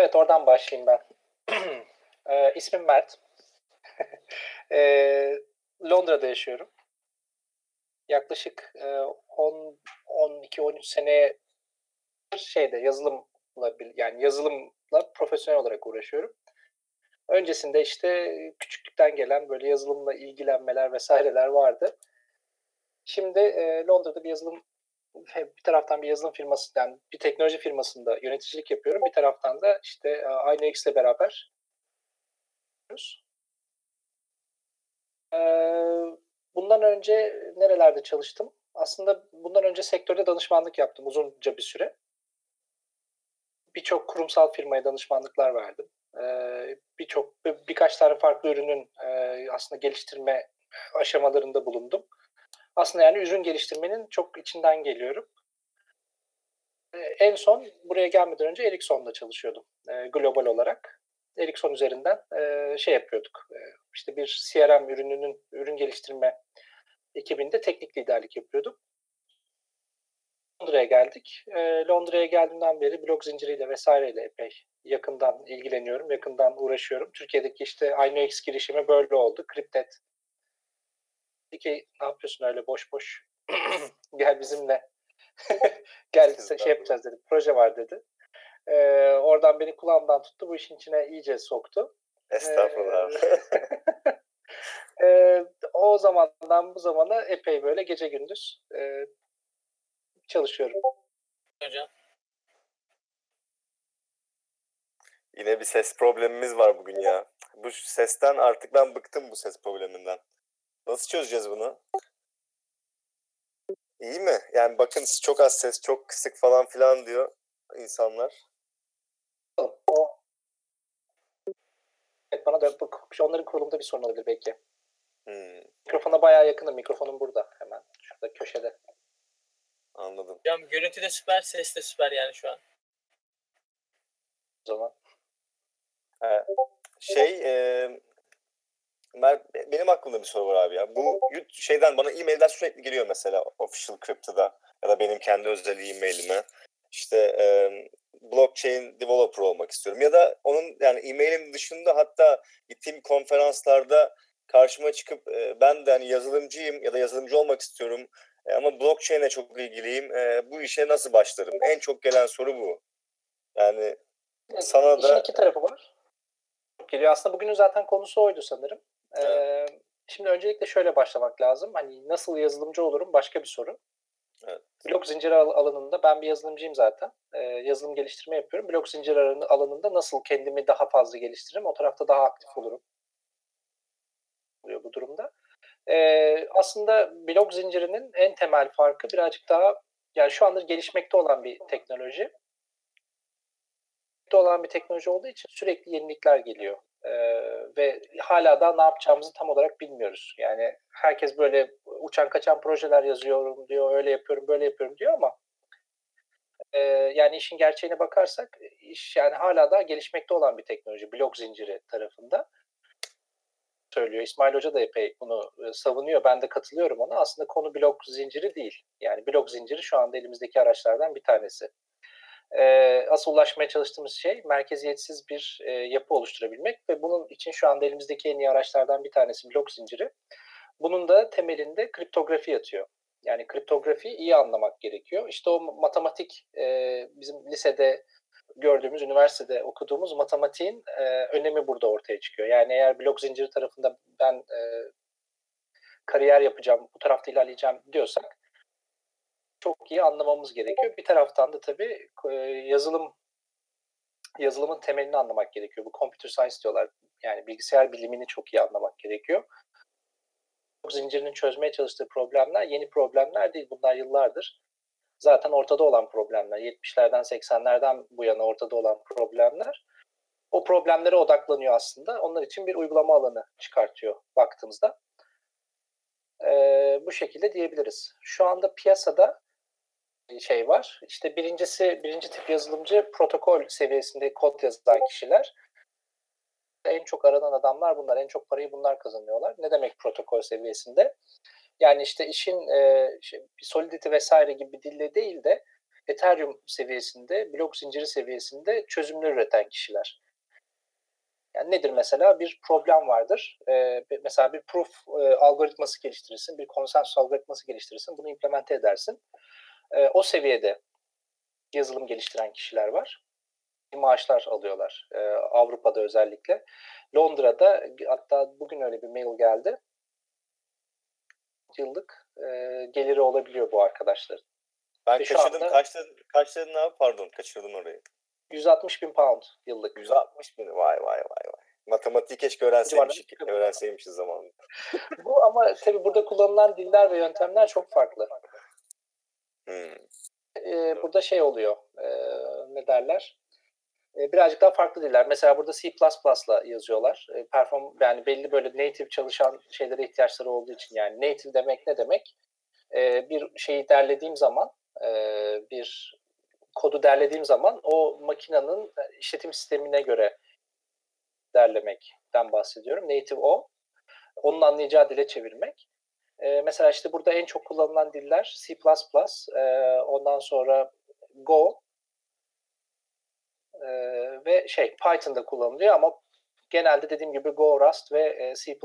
Evet oradan başlayayım ben. e, ismim Mert. e, Londra'da yaşıyorum. Yaklaşık e, 12-13 sene şeyde yazılımla yani yazılımla profesyonel olarak uğraşıyorum. Öncesinde işte küçüklükten gelen böyle yazılımla ilgilenmeler vesaireler vardı. Şimdi e, Londra'da bir yazılım bir taraftan bir yazılım firması, yani bir teknoloji firmasında yöneticilik yapıyorum. Bir taraftan da işte e, aynı X ile beraber e, Bundan önce nerelerde çalıştım? Aslında bundan önce sektörde danışmanlık yaptım uzunca bir süre. Birçok kurumsal firmaya danışmanlıklar verdim. E, birçok birkaç tane farklı ürünün aslında geliştirme aşamalarında bulundum aslında yani ürün geliştirmenin çok içinden geliyorum. Ee, en son buraya gelmeden önce Ericsson'da çalışıyordum e, global olarak. Ericsson üzerinden e, şey yapıyorduk. E, işte bir CRM ürününün ürün geliştirme ekibinde teknik liderlik yapıyordum. Londra'ya geldik. Londra'ya geldiğimden beri blog zinciriyle vesaireyle epey yakından ilgileniyorum, yakından uğraşıyorum. Türkiye'deki işte INOX girişimi böyle oldu. Cryptet dedi ki ne yapıyorsun öyle boş boş gel bizimle gel şey yapacağız dedi proje var dedi. Ee, oradan beni kulağımdan tuttu bu işin içine iyice soktu. Estağfurullah. Ee, e, o zamandan bu zamana epey böyle gece gündüz e, çalışıyorum. Hocam. Yine bir ses problemimiz var bugün ya. Bu sesten artık ben bıktım bu ses probleminden. Nasıl çözeceğiz bunu? İyi mi? Yani bakın çok az ses, çok kısık falan filan diyor insanlar. O Evet bana da bak, onların kurulumda bir sorun olabilir belki. Hmm. Mikrofona bayağı yakınım. Mikrofonum burada hemen. Şurada köşede. Anladım. Hocam görüntü de süper, ses de süper yani şu an. O zaman. Ee, şey e, ben, benim aklımda bir soru var abi ya. Bu şeyden bana e-mailden sürekli geliyor mesela Official Crypto'da ya da benim kendi özel e-mailime. İşte e, blockchain developer olmak istiyorum. Ya da onun yani e-mailim dışında hatta gittiğim konferanslarda karşıma çıkıp e, ben de hani yazılımcıyım ya da yazılımcı olmak istiyorum e, ama blockchain'e çok ilgiliyim. E, bu işe nasıl başlarım? En çok gelen soru bu. Yani sana da... iki tarafı var. Geliyor. Aslında bugünün zaten konusu oydu sanırım. Evet. şimdi öncelikle şöyle başlamak lazım. Hani nasıl yazılımcı olurum başka bir soru. Evet. Blok zinciri alanında ben bir yazılımcıyım zaten. Ee, yazılım geliştirme yapıyorum. Blok zinciri alanında nasıl kendimi daha fazla geliştiririm? O tarafta daha aktif olurum. bu durumda. Ee, aslında blok zincirinin en temel farkı birazcık daha yani şu anda gelişmekte olan bir teknoloji. olan bir teknoloji olduğu için sürekli yenilikler geliyor. Ee, ve hala da ne yapacağımızı tam olarak bilmiyoruz. Yani herkes böyle uçan kaçan projeler yazıyorum diyor, öyle yapıyorum, böyle yapıyorum diyor ama e, yani işin gerçeğine bakarsak iş yani hala da gelişmekte olan bir teknoloji blok zinciri tarafında söylüyor. İsmail Hoca da epey bunu savunuyor. Ben de katılıyorum ona. Aslında konu blok zinciri değil. Yani blok zinciri şu anda elimizdeki araçlardan bir tanesi e, asıl ulaşmaya çalıştığımız şey merkeziyetsiz bir e, yapı oluşturabilmek ve bunun için şu anda elimizdeki en iyi araçlardan bir tanesi blok zinciri. Bunun da temelinde kriptografi yatıyor. Yani kriptografiyi iyi anlamak gerekiyor. İşte o matematik e, bizim lisede gördüğümüz, üniversitede okuduğumuz matematiğin e, önemi burada ortaya çıkıyor. Yani eğer blok zinciri tarafında ben e, kariyer yapacağım, bu tarafta ilerleyeceğim diyorsak çok iyi anlamamız gerekiyor. Bir taraftan da tabii e, yazılım yazılımın temelini anlamak gerekiyor. Bu computer science diyorlar. Yani bilgisayar bilimini çok iyi anlamak gerekiyor. Zincirinin çözmeye çalıştığı problemler yeni problemler değil. Bunlar yıllardır zaten ortada olan problemler. 70'lerden 80'lerden bu yana ortada olan problemler. O problemlere odaklanıyor aslında. Onlar için bir uygulama alanı çıkartıyor baktığımızda. Ee, bu şekilde diyebiliriz. Şu anda piyasada şey var. İşte birincisi birinci tip yazılımcı protokol seviyesinde kod yazan kişiler. En çok aranan adamlar bunlar. En çok parayı bunlar kazanıyorlar. Ne demek protokol seviyesinde? Yani işte işin e, şey, Solidity vesaire gibi dille değil de Ethereum seviyesinde, blok zinciri seviyesinde çözümler üreten kişiler. Yani nedir mesela? Bir problem vardır. Ee, mesela bir proof e, algoritması geliştirirsin, bir konsensus algoritması geliştirirsin. Bunu implemente edersin. Ee, o seviyede yazılım geliştiren kişiler var. Maaşlar alıyorlar. Ee, Avrupa'da özellikle. Londra'da hatta bugün öyle bir mail geldi. Yıllık e, geliri olabiliyor bu arkadaşların. Ben Ve kaçırdım. anda- Kaç dedin, kaç dedin abi? Pardon kaçırdım orayı. 160 bin pound yıllık. 160 bin. Vay vay vay vay. Matematiği keşke öğrenseymişiz, öğrenseymişiz zamanında. Bu ama tabii burada kullanılan diller ve yöntemler çok farklı. Hmm. Ee, burada şey oluyor. e, ne derler? E, birazcık daha farklı diller. Mesela burada C++'la yazıyorlar. E, perform yani belli böyle native çalışan şeylere ihtiyaçları olduğu için yani native demek ne demek? E, bir şeyi derlediğim zaman e, bir kodu derlediğim zaman o makinenin işletim sistemine göre derlemekten bahsediyorum. Native o. Onun anlayacağı dile çevirmek. E, mesela işte burada en çok kullanılan diller C++, e, ondan sonra Go e, ve şey Python'da kullanılıyor ama genelde dediğim gibi Go, Rust ve e, C++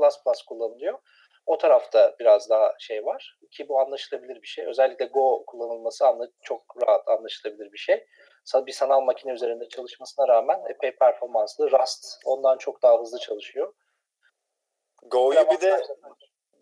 kullanılıyor. O tarafta biraz daha şey var ki bu anlaşılabilir bir şey. Özellikle Go kullanılması anla çok rahat anlaşılabilir bir şey. Bir sanal makine üzerinde çalışmasına rağmen epey performanslı. Rust ondan çok daha hızlı çalışıyor. Go'yu bir de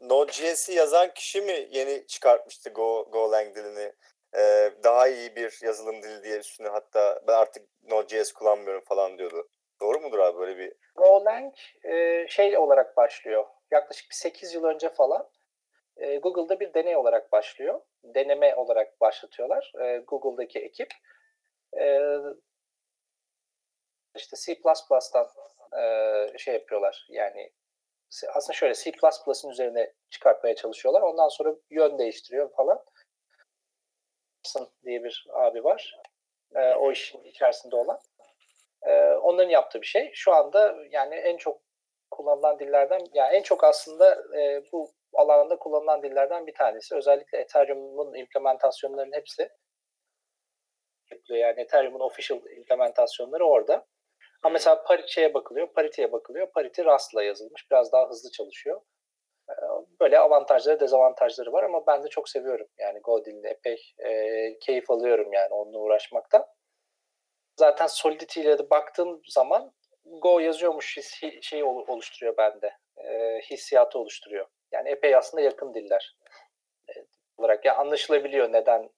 Node.js'i yazan kişi mi yeni çıkartmıştı Go, Golang dilini? Ee, daha iyi bir yazılım dili diye üstüne hatta ben artık Node.js kullanmıyorum falan diyordu. Doğru mudur abi böyle bir? Golang e, şey olarak başlıyor. Yaklaşık bir 8 yıl önce falan e, Google'da bir deney olarak başlıyor. Deneme olarak başlatıyorlar e, Google'daki ekip. E, işte C++'dan e, şey yapıyorlar. Yani aslında şöyle C++'ın üzerine çıkartmaya çalışıyorlar. Ondan sonra yön değiştiriyor falan. Thompson diye bir abi var. E, o işin içerisinde olan. E, onların yaptığı bir şey. Şu anda yani en çok kullanılan dillerden, yani en çok aslında e, bu alanda kullanılan dillerden bir tanesi. Özellikle Ethereum'un implementasyonlarının hepsi. Yani Ethereum'un official implementasyonları orada. Ama mesela Pari- şeye bakılıyor, Parity'ye bakılıyor. Parity Rust'la yazılmış. Biraz daha hızlı çalışıyor. E, Böyle avantajları, dezavantajları var ama ben de çok seviyorum. Yani Go dilini epey e, keyif alıyorum yani onunla uğraşmaktan zaten Solidity ile de baktığım zaman Go yazıyormuş hissi, şeyi ol- oluşturuyor bende. E, hissiyatı oluşturuyor. Yani epey aslında yakın diller e, olarak. Yani anlaşılabiliyor neden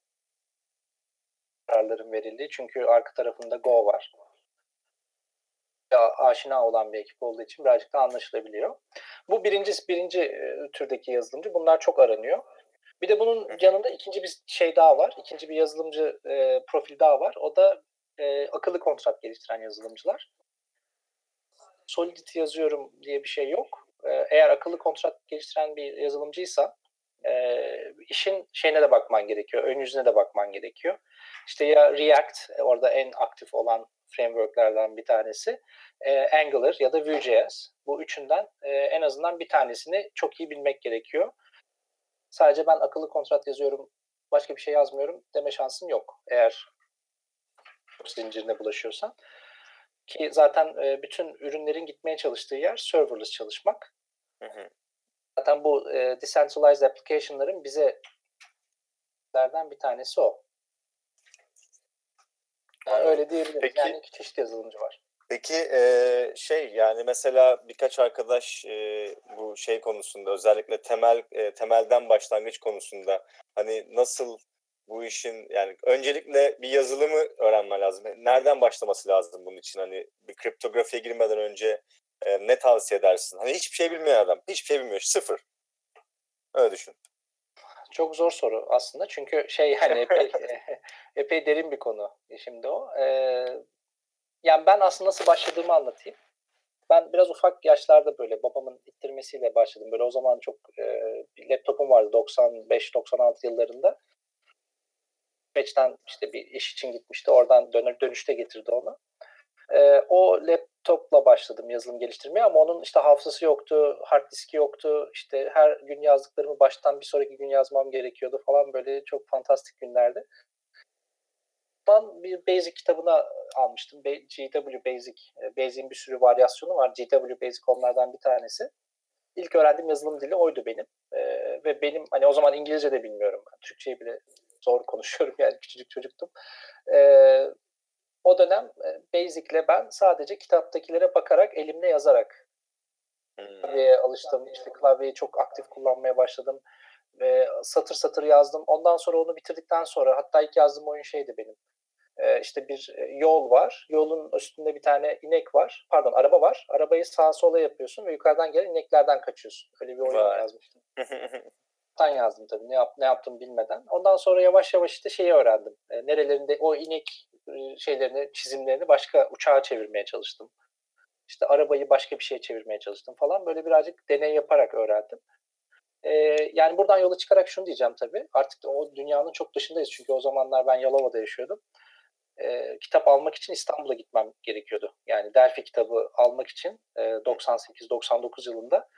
kararların verildiği. Çünkü arka tarafında Go var. Ya, aşina olan bir ekip olduğu için birazcık daha anlaşılabiliyor. Bu birinci, birinci e, türdeki yazılımcı. Bunlar çok aranıyor. Bir de bunun yanında ikinci bir şey daha var. İkinci bir yazılımcı e, profil daha var. O da e, akıllı kontrat geliştiren yazılımcılar. Solidity yazıyorum diye bir şey yok. E, eğer akıllı kontrat geliştiren bir yazılımcıysa e, işin şeyine de bakman gerekiyor. Ön yüzüne de bakman gerekiyor. İşte ya React e, orada en aktif olan frameworklerden bir tanesi. E, Angular ya da Vue.js. Bu üçünden e, en azından bir tanesini çok iyi bilmek gerekiyor. Sadece ben akıllı kontrat yazıyorum, başka bir şey yazmıyorum deme şansın yok. Eğer zincirine bulaşıyorsan. Ki zaten e, bütün ürünlerin gitmeye çalıştığı yer serverless çalışmak. Hı hı. Zaten bu e, decentralized application'ların bize bir tanesi o. Yani öyle diyebiliriz. Peki- Yani iki çeşit yazılımcı var. Peki eee, şey yani mesela birkaç arkadaş eee, bu şey konusunda özellikle temel eee, temelden başlangıç konusunda hani nasıl bu işin yani öncelikle bir yazılımı öğrenmen lazım. Nereden başlaması lazım bunun için? Hani bir kriptografiye girmeden önce eee, ne tavsiye edersin? Hani hiçbir şey bilmeyen adam. Hiçbir şey bilmiyor. Sıfır. Öyle düşün. Çok zor soru aslında. Çünkü şey yani epey, epey derin bir konu şimdi o. Ee, yani ben aslında nasıl başladığımı anlatayım. Ben biraz ufak yaşlarda böyle babamın ittirmesiyle başladım. Böyle o zaman çok e, bir laptopum vardı 95-96 yıllarında. Beç'ten işte bir iş için gitmişti. Oradan döner dönüşte getirdi onu. E, o laptopla başladım yazılım geliştirmeye ama onun işte hafızası yoktu, hard diski yoktu. İşte her gün yazdıklarımı baştan bir sonraki gün yazmam gerekiyordu falan böyle çok fantastik günlerdi. Ben bir Basic kitabına almıştım. GW Basic. E, Basic'in bir sürü varyasyonu var. GW Basic onlardan bir tanesi. İlk öğrendiğim yazılım dili oydu benim. Ee, ve benim hani o zaman İngilizce de bilmiyorum. Türkçeyi bile zor konuşuyorum yani küçücük çocuktum. Ee, o dönem e, Basic'le ben sadece kitaptakilere bakarak elimle yazarak hmm. klavyeye alıştım. İşte klavyeyi çok aktif kullanmaya başladım ve satır satır yazdım. Ondan sonra onu bitirdikten sonra hatta ilk yazdığım oyun şeydi benim. Ee, işte bir e, yol var. Yolun üstünde bir tane inek var. Pardon araba var. Arabayı sağa sola yapıyorsun ve yukarıdan gelen ineklerden kaçıyorsun. Öyle bir oyun Vay. yazmıştım. Tan yazdım tabii ne, yap, ne yaptım bilmeden. Ondan sonra yavaş yavaş işte şeyi öğrendim. E, nerelerinde o inek e, şeylerini, çizimlerini başka uçağa çevirmeye çalıştım. İşte arabayı başka bir şeye çevirmeye çalıştım falan. Böyle birazcık deney yaparak öğrendim. E, yani buradan yola çıkarak şunu diyeceğim tabii. Artık o dünyanın çok dışındayız. Çünkü o zamanlar ben Yalova'da yaşıyordum. E, kitap almak için İstanbul'a gitmem gerekiyordu. Yani Delphi kitabı almak için e, 98-99 yılında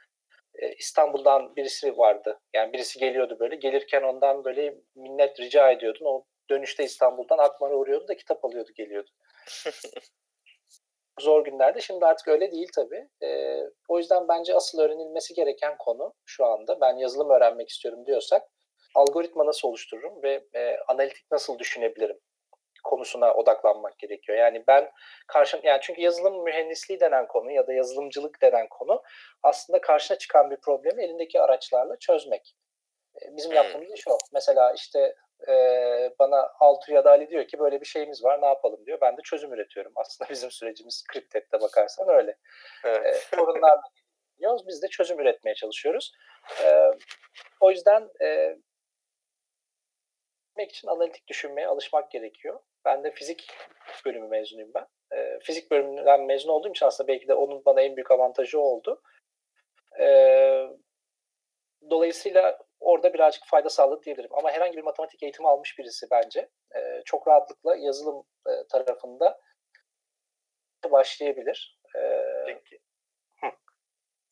e, İstanbul'dan birisi vardı. Yani birisi geliyordu böyle. Gelirken ondan böyle minnet rica ediyordun. O dönüşte İstanbul'dan Akmar'a uğruyordu da kitap alıyordu geliyordu. Zor günlerde. Şimdi artık öyle değil tabii. E, o yüzden bence asıl öğrenilmesi gereken konu şu anda. Ben yazılım öğrenmek istiyorum diyorsak algoritma nasıl oluştururum ve e, analitik nasıl düşünebilirim? konusuna odaklanmak gerekiyor. Yani ben karşı yani çünkü yazılım mühendisliği denen konu ya da yazılımcılık denen konu aslında karşına çıkan bir problemi elindeki araçlarla çözmek. Bizim yaptığımız iş o. Mesela işte e, bana Altu ya da Ali diyor ki böyle bir şeyimiz var ne yapalım diyor. Ben de çözüm üretiyorum. Aslında bizim sürecimiz Cryptet'te bakarsan öyle. Evet. E, sorunlarla gidiyoruz. Biz de çözüm üretmeye çalışıyoruz. E, o yüzden e, için analitik düşünmeye alışmak gerekiyor. Ben de fizik bölümü mezunuyum ben. E, fizik bölümünden mezun olduğum için aslında belki de onun bana en büyük avantajı oldu. E, dolayısıyla orada birazcık fayda sağladı diyebilirim. Ama herhangi bir matematik eğitimi almış birisi bence e, çok rahatlıkla yazılım e, tarafında başlayabilir. E, Peki.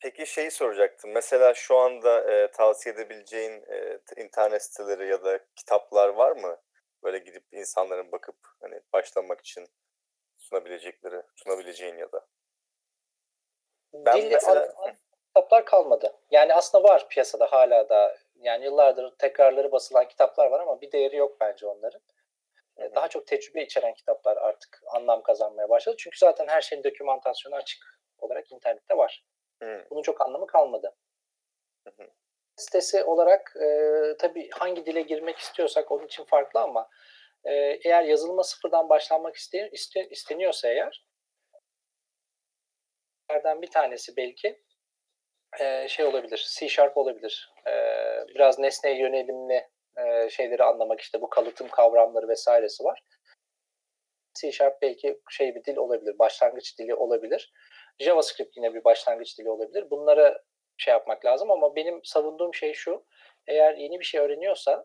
Peki şeyi soracaktım. Mesela şu anda e, tavsiye edebileceğin e, internet siteleri ya da kitaplar var mı? Böyle gidip insanların bakıp hani başlamak için sunabilecekleri, sunabileceğin ya da. Ben Dil mesela... kitaplar kalmadı. Yani aslında var piyasada hala da. Yani yıllardır tekrarları basılan kitaplar var ama bir değeri yok bence onların. Hı-hı. Daha çok tecrübe içeren kitaplar artık anlam kazanmaya başladı. Çünkü zaten her şeyin dokümantasyonu açık olarak internette var. Hı. Bunun çok anlamı kalmadı. Hı hı sitesi olarak e, tabii hangi dile girmek istiyorsak onun için farklı ama e, eğer yazılıma sıfırdan başlanmak iste, iste, isteniyorsa eğer bir tanesi belki e, şey olabilir, C Sharp olabilir. E, biraz nesneye yönelimli e, şeyleri anlamak işte bu kalıtım kavramları vesairesi var. C Sharp belki şey bir dil olabilir, başlangıç dili olabilir. JavaScript yine bir başlangıç dili olabilir. Bunları şey yapmak lazım ama benim savunduğum şey şu. Eğer yeni bir şey öğreniyorsa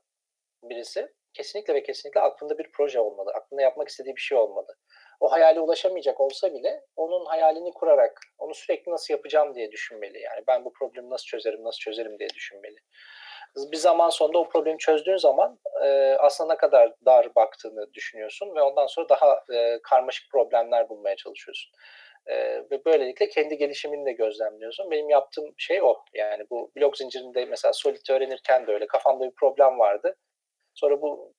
birisi kesinlikle ve kesinlikle aklında bir proje olmalı. Aklında yapmak istediği bir şey olmalı. O hayale ulaşamayacak olsa bile onun hayalini kurarak onu sürekli nasıl yapacağım diye düşünmeli. Yani ben bu problemi nasıl çözerim, nasıl çözerim diye düşünmeli. Bir zaman sonunda o problemi çözdüğün zaman e, aslında ne kadar dar baktığını düşünüyorsun ve ondan sonra daha e, karmaşık problemler bulmaya çalışıyorsun. E, ve böylelikle kendi gelişimini de gözlemliyorsun. Benim yaptığım şey o. Yani bu blok zincirinde mesela Solid öğrenirken de öyle. Kafamda bir problem vardı. Sonra bu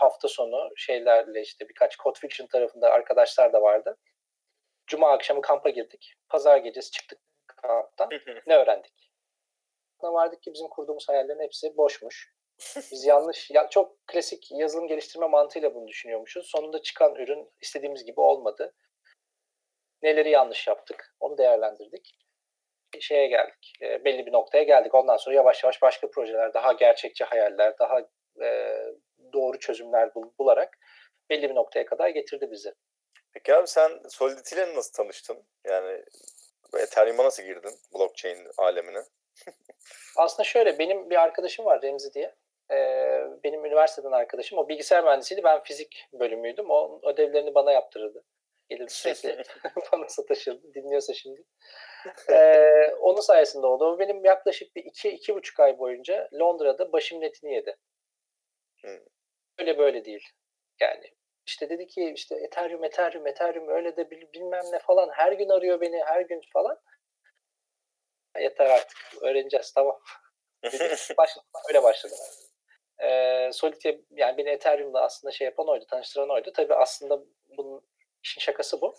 hafta sonu şeylerle işte birkaç Code Fiction tarafında arkadaşlar da vardı. Cuma akşamı kampa girdik. Pazar gecesi çıktık kamptan. ne öğrendik? Ne vardık ki bizim kurduğumuz hayallerin hepsi boşmuş. Biz yanlış, ya çok klasik yazılım geliştirme mantığıyla bunu düşünüyormuşuz. Sonunda çıkan ürün istediğimiz gibi olmadı. Neleri yanlış yaptık, onu değerlendirdik. Bir şeye geldik, e, belli bir noktaya geldik. Ondan sonra yavaş yavaş başka projeler, daha gerçekçi hayaller, daha e, doğru çözümler bul, bularak belli bir noktaya kadar getirdi bizi. Peki abi sen Solidity ile nasıl tanıştın? Yani Ethereum'a nasıl girdin blockchain alemine? Aslında şöyle benim bir arkadaşım var Remzi diye e, benim üniversiteden arkadaşım. O bilgisayar mühendisiydi. Ben fizik bölümüydüm. O ödevlerini bana yaptırırdı. Gelirdi sürekli bana sataşırdı. Dinliyorsa şimdi. E, onun sayesinde oldu. O benim yaklaşık bir iki, iki buçuk ay boyunca Londra'da başım netini yedi. Öyle böyle değil. Yani işte dedi ki işte Ethereum, Ethereum, Ethereum öyle de bilmem ne falan. Her gün arıyor beni, her gün falan. Yeter artık. Öğreneceğiz tamam. başladım, öyle başladım. Ee, Solidity yani beni Ethereum'da aslında şey yapan oydu, tanıştıran oydu. Tabii aslında bunun işin şakası bu.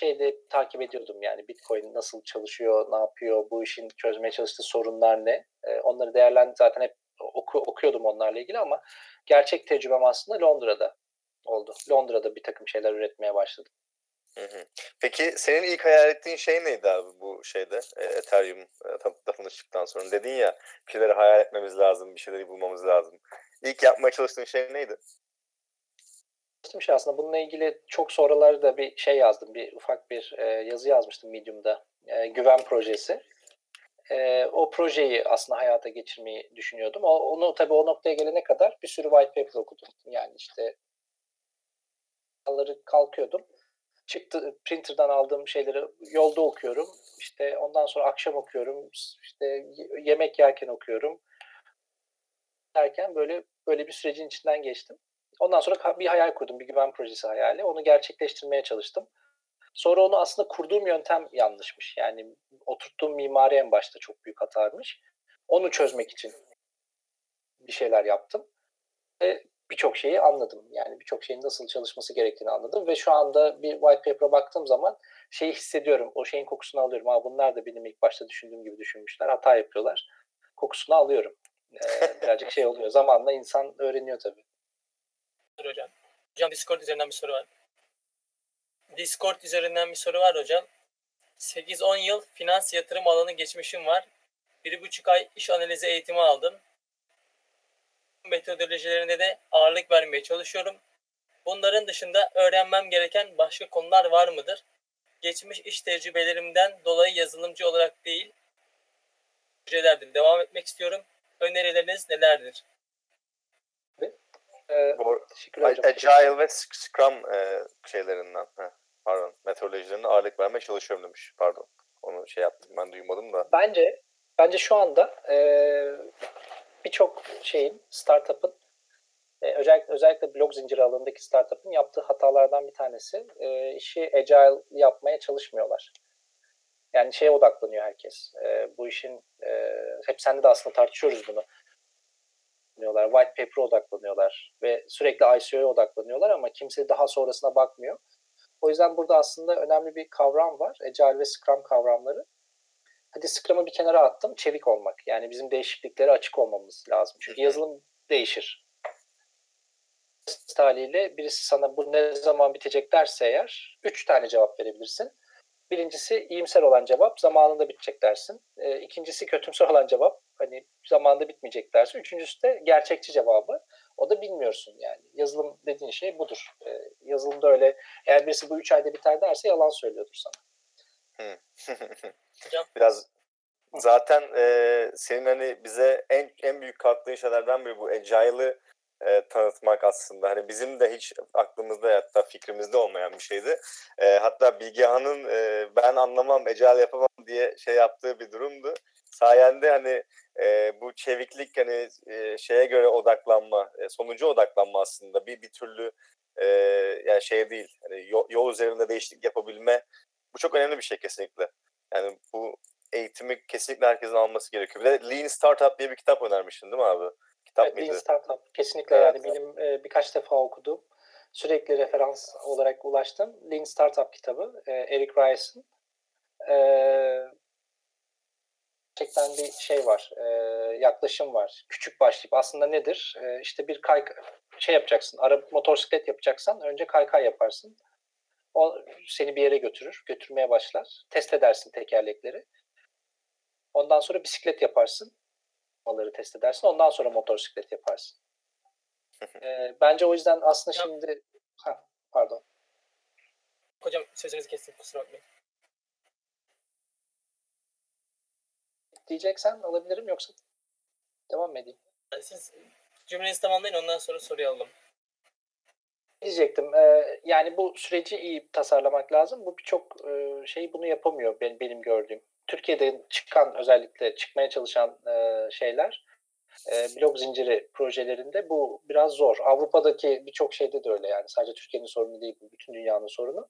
Şeyde takip ediyordum yani Bitcoin nasıl çalışıyor, ne yapıyor, bu işin çözmeye çalıştığı sorunlar ne. Ee, onları değerlendir zaten hep oku, okuyordum onlarla ilgili ama gerçek tecrübem aslında Londra'da oldu. Londra'da bir takım şeyler üretmeye başladım. Peki senin ilk hayal ettiğin şey neydi abi bu şeyde e, Ethereum e, tanıtımına sonra? Dedin ya bir şeyleri hayal etmemiz lazım, bir şeyleri bulmamız lazım. İlk yapmaya çalıştığın şey neydi? Çalıştığım şey aslında bununla ilgili çok sonralarda bir şey yazdım. Bir ufak bir e, yazı yazmıştım Medium'da. E, güven projesi. E, o projeyi aslında hayata geçirmeyi düşünüyordum. O, onu tabii o noktaya gelene kadar bir sürü white paper okudum. Yani işte kalkıyordum çıktı printer'dan aldığım şeyleri yolda okuyorum. İşte ondan sonra akşam okuyorum. İşte yemek yerken okuyorum. Derken böyle böyle bir sürecin içinden geçtim. Ondan sonra bir hayal kurdum, bir güven projesi hayali. Onu gerçekleştirmeye çalıştım. Sonra onu aslında kurduğum yöntem yanlışmış. Yani oturttuğum mimari en başta çok büyük hataymış. Onu çözmek için bir şeyler yaptım. Ve birçok şeyi anladım. Yani birçok şeyin nasıl çalışması gerektiğini anladım ve şu anda bir white paper'a baktığım zaman şeyi hissediyorum. O şeyin kokusunu alıyorum. Ha bunlar da benim ilk başta düşündüğüm gibi düşünmüşler. Hata yapıyorlar. Kokusunu alıyorum. Ee, birazcık şey oluyor. Zamanla insan öğreniyor tabii. Hocam. Hocam Discord üzerinden bir soru var. Discord üzerinden bir soru var hocam. 8-10 yıl finans yatırım alanı geçmişim var. 1,5 ay iş analizi eğitimi aldım metodolojilerinde de ağırlık vermeye çalışıyorum. Bunların dışında öğrenmem gereken başka konular var mıdır? Geçmiş iş tecrübelerimden dolayı yazılımcı olarak değil, projelerde devam etmek istiyorum. Önerileriniz nelerdir? Ee, Agile ve Scrum e, şeylerinden, heh, pardon, metodolojilerine ağırlık vermeye çalışıyorum demiş. Pardon, onu şey yaptım ben duymadım da. Bence bence şu anda e, birçok şeyin, startup'ın e, özellikle, özellikle blok zinciri alanındaki startup'ın yaptığı hatalardan bir tanesi e, işi agile yapmaya çalışmıyorlar. Yani şeye odaklanıyor herkes. E, bu işin e, hep sende de aslında tartışıyoruz bunu. Diyorlar, white paper'a odaklanıyorlar ve sürekli ICO'ya odaklanıyorlar ama kimse daha sonrasına bakmıyor. O yüzden burada aslında önemli bir kavram var. Agile ve Scrum kavramları hadi Scrum'ı bir kenara attım. Çevik olmak. Yani bizim değişikliklere açık olmamız lazım. Çünkü yazılım değişir. haliyle birisi sana bu ne zaman bitecek derse eğer üç tane cevap verebilirsin. Birincisi iyimser olan cevap zamanında bitecek dersin. E, ikincisi kötümser olan cevap hani zamanında bitmeyecek dersin. Üçüncüsü de gerçekçi cevabı. O da bilmiyorsun yani. Yazılım dediğin şey budur. E, yazılımda öyle eğer birisi bu üç ayda biter derse yalan söylüyordur sana. Biraz zaten e, senin hani bize en en büyük kattığın şeylerden biri bu agile'ı e, tanıtmak aslında. Hani bizim de hiç aklımızda da fikrimizde olmayan bir şeydi. E, hatta Bilgehan'ın e, ben anlamam, agile yapamam diye şey yaptığı bir durumdu. Sayende hani e, bu çeviklik hani e, şeye göre odaklanma, e, sonucu odaklanma aslında bir bir türlü e, yani şey değil. Hani yol, yol üzerinde değişiklik yapabilme bu çok önemli bir şey kesinlikle. Yani bu eğitimi kesinlikle herkesin alması gerekiyor. Bir de Lean Startup diye bir kitap önermiştin değil mi abi? Kitap evet, mıydı? Lean Startup. Kesinlikle evet. yani benim e, birkaç defa okudum. Sürekli referans olarak ulaştım. Lean Startup kitabı. E, Eric Rice'ın. E, gerçekten bir şey var. E, yaklaşım var. Küçük başlayıp aslında nedir? E, işte bir kay şey yapacaksın. Araba motosiklet yapacaksan önce kaykay yaparsın. O seni bir yere götürür. Götürmeye başlar. Test edersin tekerlekleri. Ondan sonra bisiklet yaparsın. Onları test edersin. Ondan sonra motosiklet yaparsın. e, bence o yüzden aslında şimdi... Heh, pardon. Hocam sözünüzü kestim. Kusura bakmayın. Diyeceksen alabilirim yoksa devam mı edeyim? Siz cümlenizi tamamlayın ondan sonra soruyu alalım diyecektim. Ee, yani bu süreci iyi tasarlamak lazım. Bu birçok e, şey bunu yapamıyor benim, benim gördüğüm. Türkiye'de çıkan özellikle çıkmaya çalışan e, şeyler e, blok zinciri projelerinde bu biraz zor. Avrupa'daki birçok şeyde de öyle yani. Sadece Türkiye'nin sorunu değil bu, bütün dünyanın sorunu.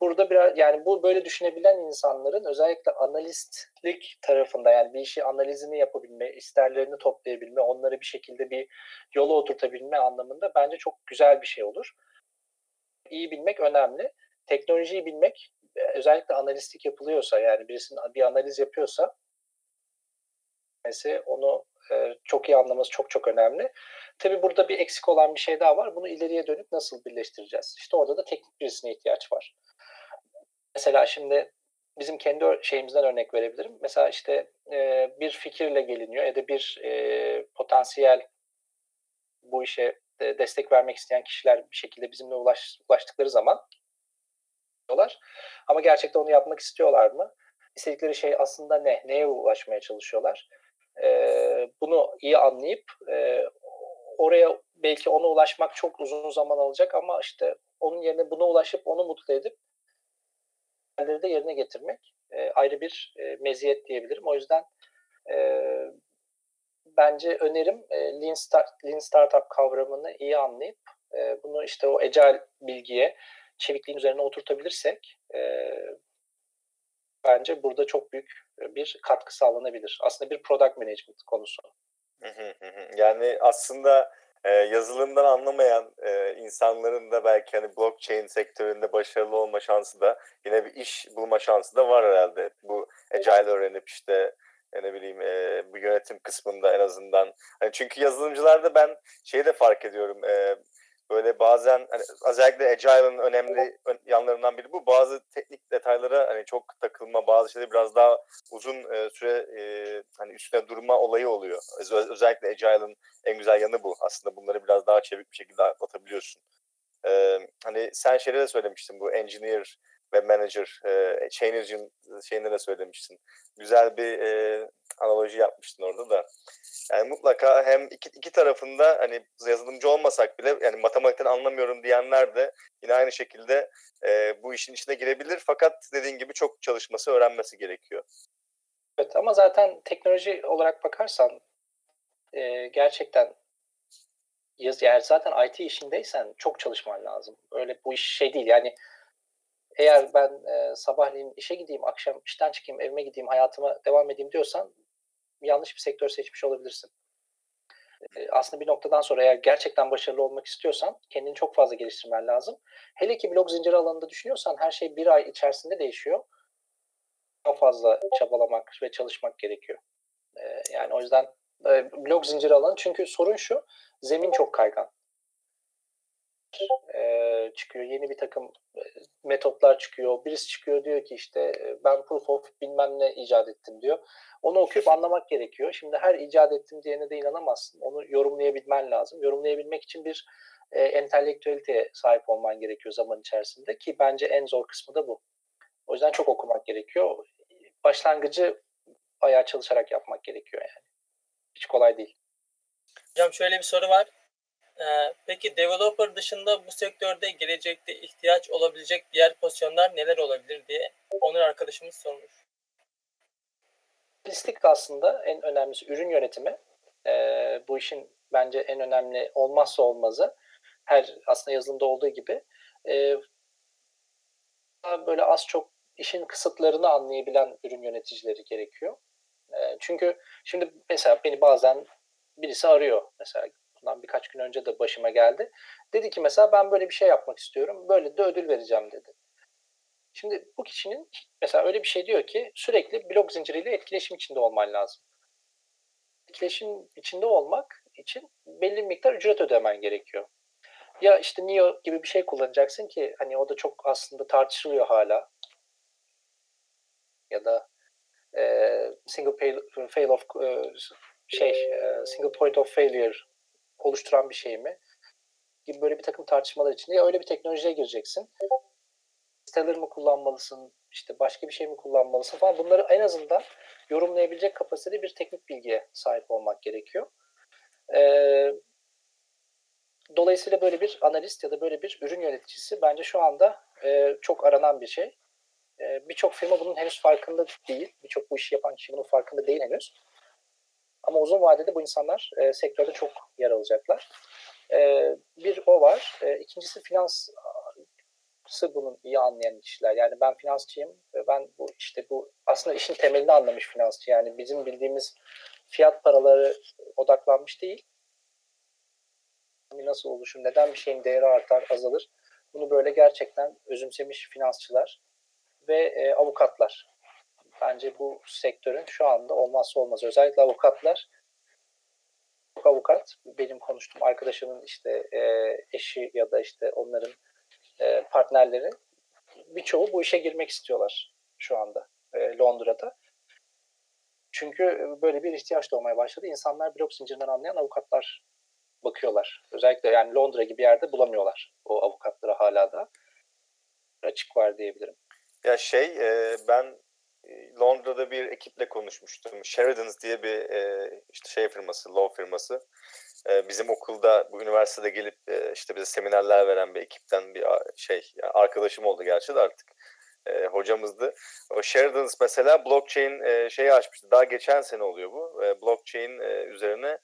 Burada biraz yani bu böyle düşünebilen insanların özellikle analistlik tarafında yani bir işi analizini yapabilme, isterlerini toplayabilme, onları bir şekilde bir yola oturtabilme anlamında bence çok güzel bir şey olur. İyi bilmek önemli. Teknolojiyi bilmek özellikle analistlik yapılıyorsa yani birisinin bir analiz yapıyorsa onu e, çok iyi anlaması çok çok önemli. Tabii burada bir eksik olan bir şey daha var. Bunu ileriye dönük nasıl birleştireceğiz? İşte orada da teknik birisine ihtiyaç var. Mesela şimdi bizim kendi şeyimizden örnek verebilirim. Mesela işte e, bir fikirle geliniyor ya da bir e, potansiyel bu işe de destek vermek isteyen kişiler bir şekilde bizimle ulaş, ulaştıkları zaman diyorlar. Ama gerçekten onu yapmak istiyorlar mı? İstedikleri şey aslında ne? Neye ulaşmaya çalışıyorlar? E, bunu iyi anlayıp e, oraya belki ona ulaşmak çok uzun zaman alacak ama işte onun yerine buna ulaşıp onu mutlu edip de yerine getirmek e, ayrı bir e, meziyet diyebilirim. O yüzden e, bence önerim e, Lean, Start, Lean Startup kavramını iyi anlayıp e, bunu işte o ecel bilgiye, çevikliğin üzerine oturtabilirsek e, bence burada çok büyük bir katkı sağlanabilir. Aslında bir product management konusu. Yani aslında e, yazılımdan anlamayan e, insanların da belki hani blockchain sektöründe başarılı olma şansı da yine bir iş bulma şansı da var herhalde. Bu agile öğrenip işte e, ne bileyim e, bu yönetim kısmında en azından. Hani çünkü yazılımcılarda ben şeyi de fark ediyorum. E, böyle bazen hani özellikle Agile'ın önemli yanlarından biri bu. Bazı teknik detaylara hani çok takılma, bazı şeyleri biraz daha uzun e, süre e, hani üstüne durma olayı oluyor. Öz, özellikle Agile'ın en güzel yanı bu. Aslında bunları biraz daha çevik bir şekilde atlatabiliyorsun. E, hani sen şeyde de söylemiştin bu engineer ve manager e, Chain şeyinde de söylemiştin. Güzel bir e, analoji yapmıştın orada da. Yani mutlaka hem iki, iki tarafında hani yazılımcı olmasak bile yani matematikten anlamıyorum diyenler de yine aynı şekilde e, bu işin içine girebilir. Fakat dediğin gibi çok çalışması, öğrenmesi gerekiyor. Evet ama zaten teknoloji olarak bakarsan e, gerçekten yaz, eğer zaten IT işindeysen çok çalışman lazım. Öyle bu iş şey değil yani eğer ben e, sabahleyin işe gideyim, akşam işten çıkayım, evime gideyim, hayatıma devam edeyim diyorsan yanlış bir sektör seçmiş olabilirsin. E, aslında bir noktadan sonra eğer gerçekten başarılı olmak istiyorsan kendini çok fazla geliştirmen lazım. Hele ki blok zinciri alanında düşünüyorsan her şey bir ay içerisinde değişiyor. Daha fazla çabalamak ve çalışmak gerekiyor. E, yani o yüzden e, blok zinciri alanı çünkü sorun şu zemin çok kaygan e, çıkıyor. Yeni bir takım metotlar çıkıyor. Birisi çıkıyor diyor ki işte ben proof of bilmem ne icat ettim diyor. Onu okuyup anlamak gerekiyor. Şimdi her icat ettim diyene de inanamazsın. Onu yorumlayabilmen lazım. Yorumlayabilmek için bir e, entelektüeliteye sahip olman gerekiyor zaman içerisinde ki bence en zor kısmı da bu. O yüzden çok okumak gerekiyor. Başlangıcı bayağı çalışarak yapmak gerekiyor yani. Hiç kolay değil. Hocam şöyle bir soru var. Ee, peki developer dışında bu sektörde gelecekte ihtiyaç olabilecek diğer pozisyonlar neler olabilir diye Onur arkadaşımız sormuş. Listik aslında en önemlisi ürün yönetimi. Ee, bu işin bence en önemli olmazsa olmazı. Her aslında yazılımda olduğu gibi. Ee, böyle az çok işin kısıtlarını anlayabilen ürün yöneticileri gerekiyor. Ee, çünkü şimdi mesela beni bazen birisi arıyor mesela bundan birkaç gün önce de başıma geldi. Dedi ki mesela ben böyle bir şey yapmak istiyorum. Böyle de ödül vereceğim dedi. Şimdi bu kişinin mesela öyle bir şey diyor ki sürekli blok zinciriyle etkileşim içinde olman lazım. Etkileşim içinde olmak için belli bir miktar ücret ödemen gerekiyor. Ya işte Neo gibi bir şey kullanacaksın ki hani o da çok aslında tartışılıyor hala. Ya da e, single pay, fail of e, şey e, single point of failure oluşturan bir şey mi? Gibi böyle bir takım tartışmalar içinde ya öyle bir teknolojiye gireceksin. Stellar mı kullanmalısın, işte başka bir şey mi kullanmalısın falan bunları en azından yorumlayabilecek kapasitede bir teknik bilgiye sahip olmak gerekiyor. Ee, dolayısıyla böyle bir analist ya da böyle bir ürün yöneticisi bence şu anda e, çok aranan bir şey. E, Birçok firma bunun henüz farkında değil. Birçok bu işi yapan kişi bunun farkında değil henüz. Ama uzun vadede bu insanlar e, sektörde çok yer alacaklar. E, bir o var. E, ikincisi finans bunun iyi anlayan kişiler. Yani ben finansçıyım ve ben bu işte bu aslında işin temelini anlamış finansçı. Yani bizim bildiğimiz fiyat paraları odaklanmış değil. Nasıl oluşur, neden bir şeyin değeri artar, azalır. Bunu böyle gerçekten özümsemiş finansçılar ve e, avukatlar. Bence bu sektörün şu anda olmazsa olmaz. Özellikle avukatlar avukat benim konuştuğum arkadaşımın işte e, eşi ya da işte onların e, partnerleri birçoğu bu işe girmek istiyorlar şu anda e, Londra'da. Çünkü böyle bir ihtiyaç doğmaya başladı. İnsanlar blok zincirinden anlayan avukatlar bakıyorlar. Özellikle yani Londra gibi yerde bulamıyorlar o avukatları hala da. Açık var diyebilirim. Ya şey e, ben Londra'da bir ekiple konuşmuştum. Sheridan's diye bir e, işte şey firması, law firması. E, bizim okulda, bu üniversitede gelip e, işte bize seminerler veren bir ekipten bir şey, yani arkadaşım oldu gerçi de artık. E, hocamızdı. O Sheridan's mesela blockchain e, şeyi açmıştı. Daha geçen sene oluyor bu. E, blockchain e, üzerine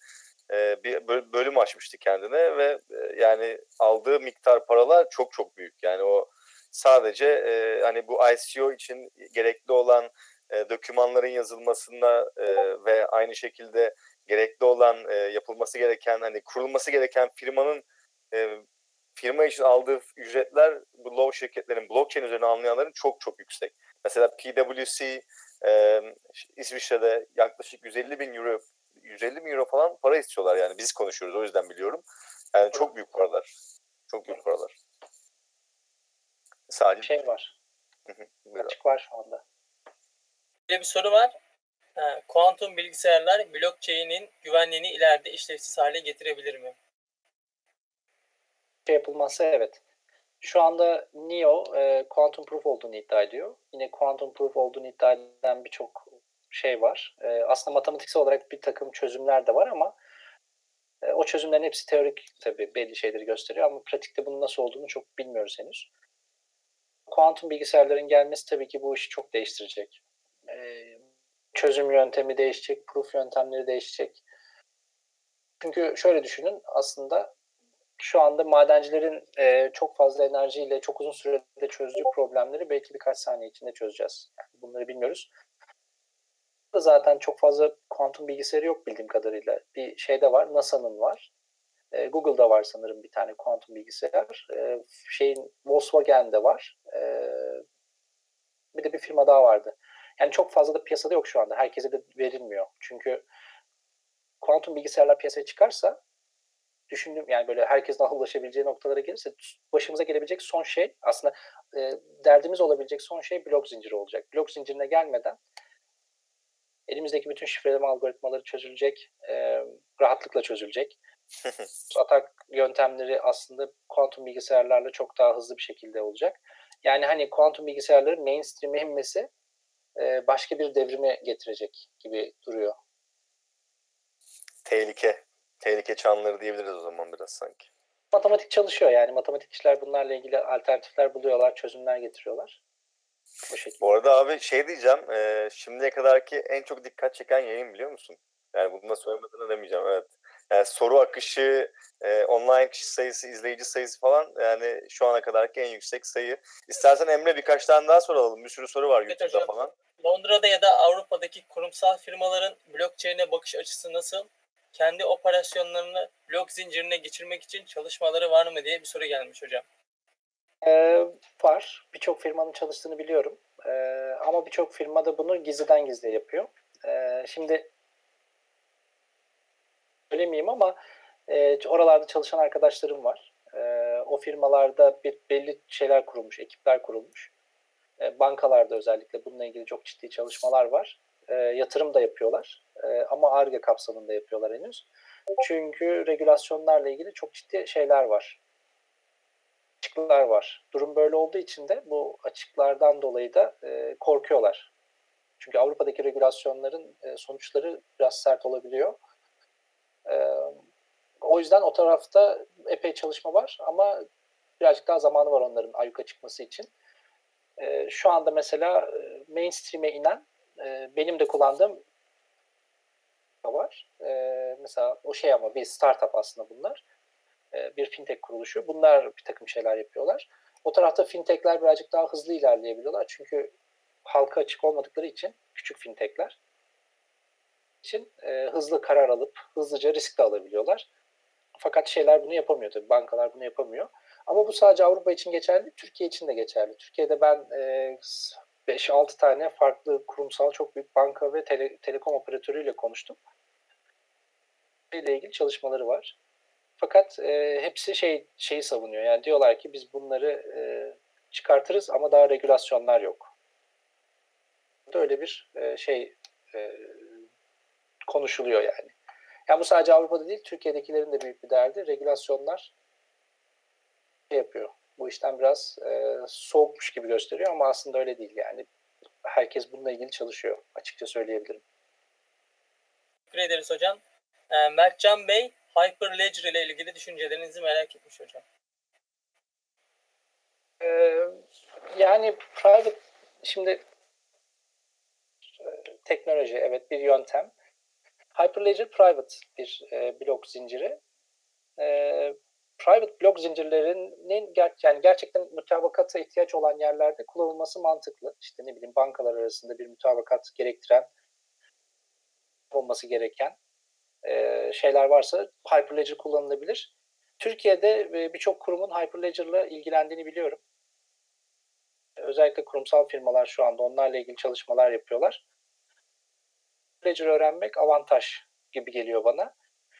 e, bir bölüm açmıştı kendine ve e, yani aldığı miktar paralar çok çok büyük. Yani o sadece e, hani bu ICO için gerekli olan e, dokümanların yazılmasında e, ve aynı şekilde gerekli olan e, yapılması gereken hani kurulması gereken firmanın e, firma için aldığı ücretler bu low şirketlerin blockchain üzerine anlayanların çok çok yüksek. Mesela PwC e, İsviçre'de yaklaşık 150 bin euro 150 bin euro falan para istiyorlar yani biz konuşuyoruz o yüzden biliyorum. Yani çok büyük paralar. Çok büyük paralar. Sadece şey var. Açık var şu anda. Bir bir soru var. Kuantum bilgisayarlar blockchain'in güvenliğini ileride işlevsiz hale getirebilir mi? Şey yapılmazsa evet. Şu anda NEO e, quantum proof olduğunu iddia ediyor. Yine quantum proof olduğunu iddia eden birçok şey var. E, aslında matematiksel olarak bir takım çözümler de var ama e, o çözümlerin hepsi teorik tabii belli şeyleri gösteriyor ama pratikte bunun nasıl olduğunu çok bilmiyoruz henüz kuantum bilgisayarların gelmesi tabii ki bu işi çok değiştirecek. Ee, çözüm yöntemi değişecek, proof yöntemleri değişecek. Çünkü şöyle düşünün aslında şu anda madencilerin e, çok fazla enerjiyle çok uzun sürede çözdüğü problemleri belki birkaç saniye içinde çözeceğiz. Yani bunları bilmiyoruz. Zaten çok fazla kuantum bilgisayarı yok bildiğim kadarıyla. Bir şey de var, NASA'nın var. E, Google'da var sanırım bir tane kuantum bilgisayar. E, şeyin Volkswagen'de var. E, bir de bir firma daha vardı. Yani çok fazla da piyasada yok şu anda. Herkese de verilmiyor. Çünkü kuantum bilgisayarlar piyasaya çıkarsa düşündüm yani böyle herkesin ulaşabileceği noktalara gelirse başımıza gelebilecek son şey aslında e, derdimiz olabilecek son şey blok zinciri olacak. Blok zincirine gelmeden elimizdeki bütün şifreleme algoritmaları çözülecek, e, rahatlıkla çözülecek. atak yöntemleri aslında kuantum bilgisayarlarla çok daha hızlı bir şekilde olacak. Yani hani kuantum bilgisayarların mainstream'e inmesi e, başka bir devrimi getirecek gibi duruyor. Tehlike. Tehlike çanları diyebiliriz o zaman biraz sanki. Matematik çalışıyor yani. Matematik işler bunlarla ilgili alternatifler buluyorlar, çözümler getiriyorlar. Bu şekilde. Bu arada abi şey diyeceğim. E, şimdiye kadarki en çok dikkat çeken yayın biliyor musun? Yani bunu da söylemeden demeyeceğim. Evet. Yani soru akışı, e, online kişi sayısı, izleyici sayısı falan yani şu ana kadarki en yüksek sayı. İstersen Emre birkaç tane daha soralım. Bir sürü soru var evet, YouTube'da hocam. falan. Londra'da ya da Avrupa'daki kurumsal firmaların blockchain'e bakış açısı nasıl? Kendi operasyonlarını blok zincirine geçirmek için çalışmaları var mı diye bir soru gelmiş hocam. Ee, var. Birçok firmanın çalıştığını biliyorum. Ee, ama birçok firma da bunu gizliden gizliye yapıyor. Ee, şimdi söylemeyeyim ama e, oralarda çalışan arkadaşlarım var. E, o firmalarda bir belli şeyler kurulmuş, ekipler kurulmuş. E, bankalarda özellikle bununla ilgili çok ciddi çalışmalar var. E, yatırım da yapıyorlar e, ama ARGE kapsamında yapıyorlar henüz. Çünkü regülasyonlarla ilgili çok ciddi şeyler var. Açıklar var. Durum böyle olduğu için de bu açıklardan dolayı da e, korkuyorlar. Çünkü Avrupa'daki regülasyonların e, sonuçları biraz sert olabiliyor. E, o yüzden o tarafta epey çalışma var ama birazcık daha zamanı var onların ayyuka çıkması için. E, şu anda mesela mainstream'e inen e, benim de kullandığım var. E, mesela o şey ama bir startup aslında bunlar. E, bir fintech kuruluşu. Bunlar bir takım şeyler yapıyorlar. O tarafta fintechler birazcık daha hızlı ilerleyebiliyorlar. Çünkü halka açık olmadıkları için küçük fintechler için e, hızlı karar alıp hızlıca risk de alabiliyorlar. Fakat şeyler bunu yapamıyor tabii. Bankalar bunu yapamıyor. Ama bu sadece Avrupa için geçerli, Türkiye için de geçerli. Türkiye'de ben e, 5-6 tane farklı kurumsal çok büyük banka ve tele, telekom operatörüyle konuştum. ile ilgili çalışmaları var. Fakat e, hepsi şey şeyi savunuyor. Yani diyorlar ki biz bunları e, çıkartırız ama daha regülasyonlar yok. Öyle bir e, şey e, konuşuluyor yani. Yani bu sadece Avrupa'da değil, Türkiye'dekilerin de büyük bir derdi. Regülasyonlar şey yapıyor. Bu işten biraz e, soğukmuş gibi gösteriyor ama aslında öyle değil yani. Herkes bununla ilgili çalışıyor. Açıkça söyleyebilirim. Teşekkür ederiz hocam. E, Mertcan Bey, Hyperledger ile ilgili düşüncelerinizi merak etmiş hocam. Ee, yani private şimdi e, teknoloji evet bir yöntem. Hyperledger private bir e, blok zinciri. E, private blok zincirlerinin ger yani gerçekten mütabakata ihtiyaç olan yerlerde kullanılması mantıklı. İşte ne bileyim bankalar arasında bir mütabakat gerektiren olması gereken e, şeyler varsa Hyperledger kullanılabilir. Türkiye'de e, birçok kurumun Hyperledger'la ilgilendiğini biliyorum. Özellikle kurumsal firmalar şu anda onlarla ilgili çalışmalar yapıyorlar. Hyperledger öğrenmek avantaj gibi geliyor bana.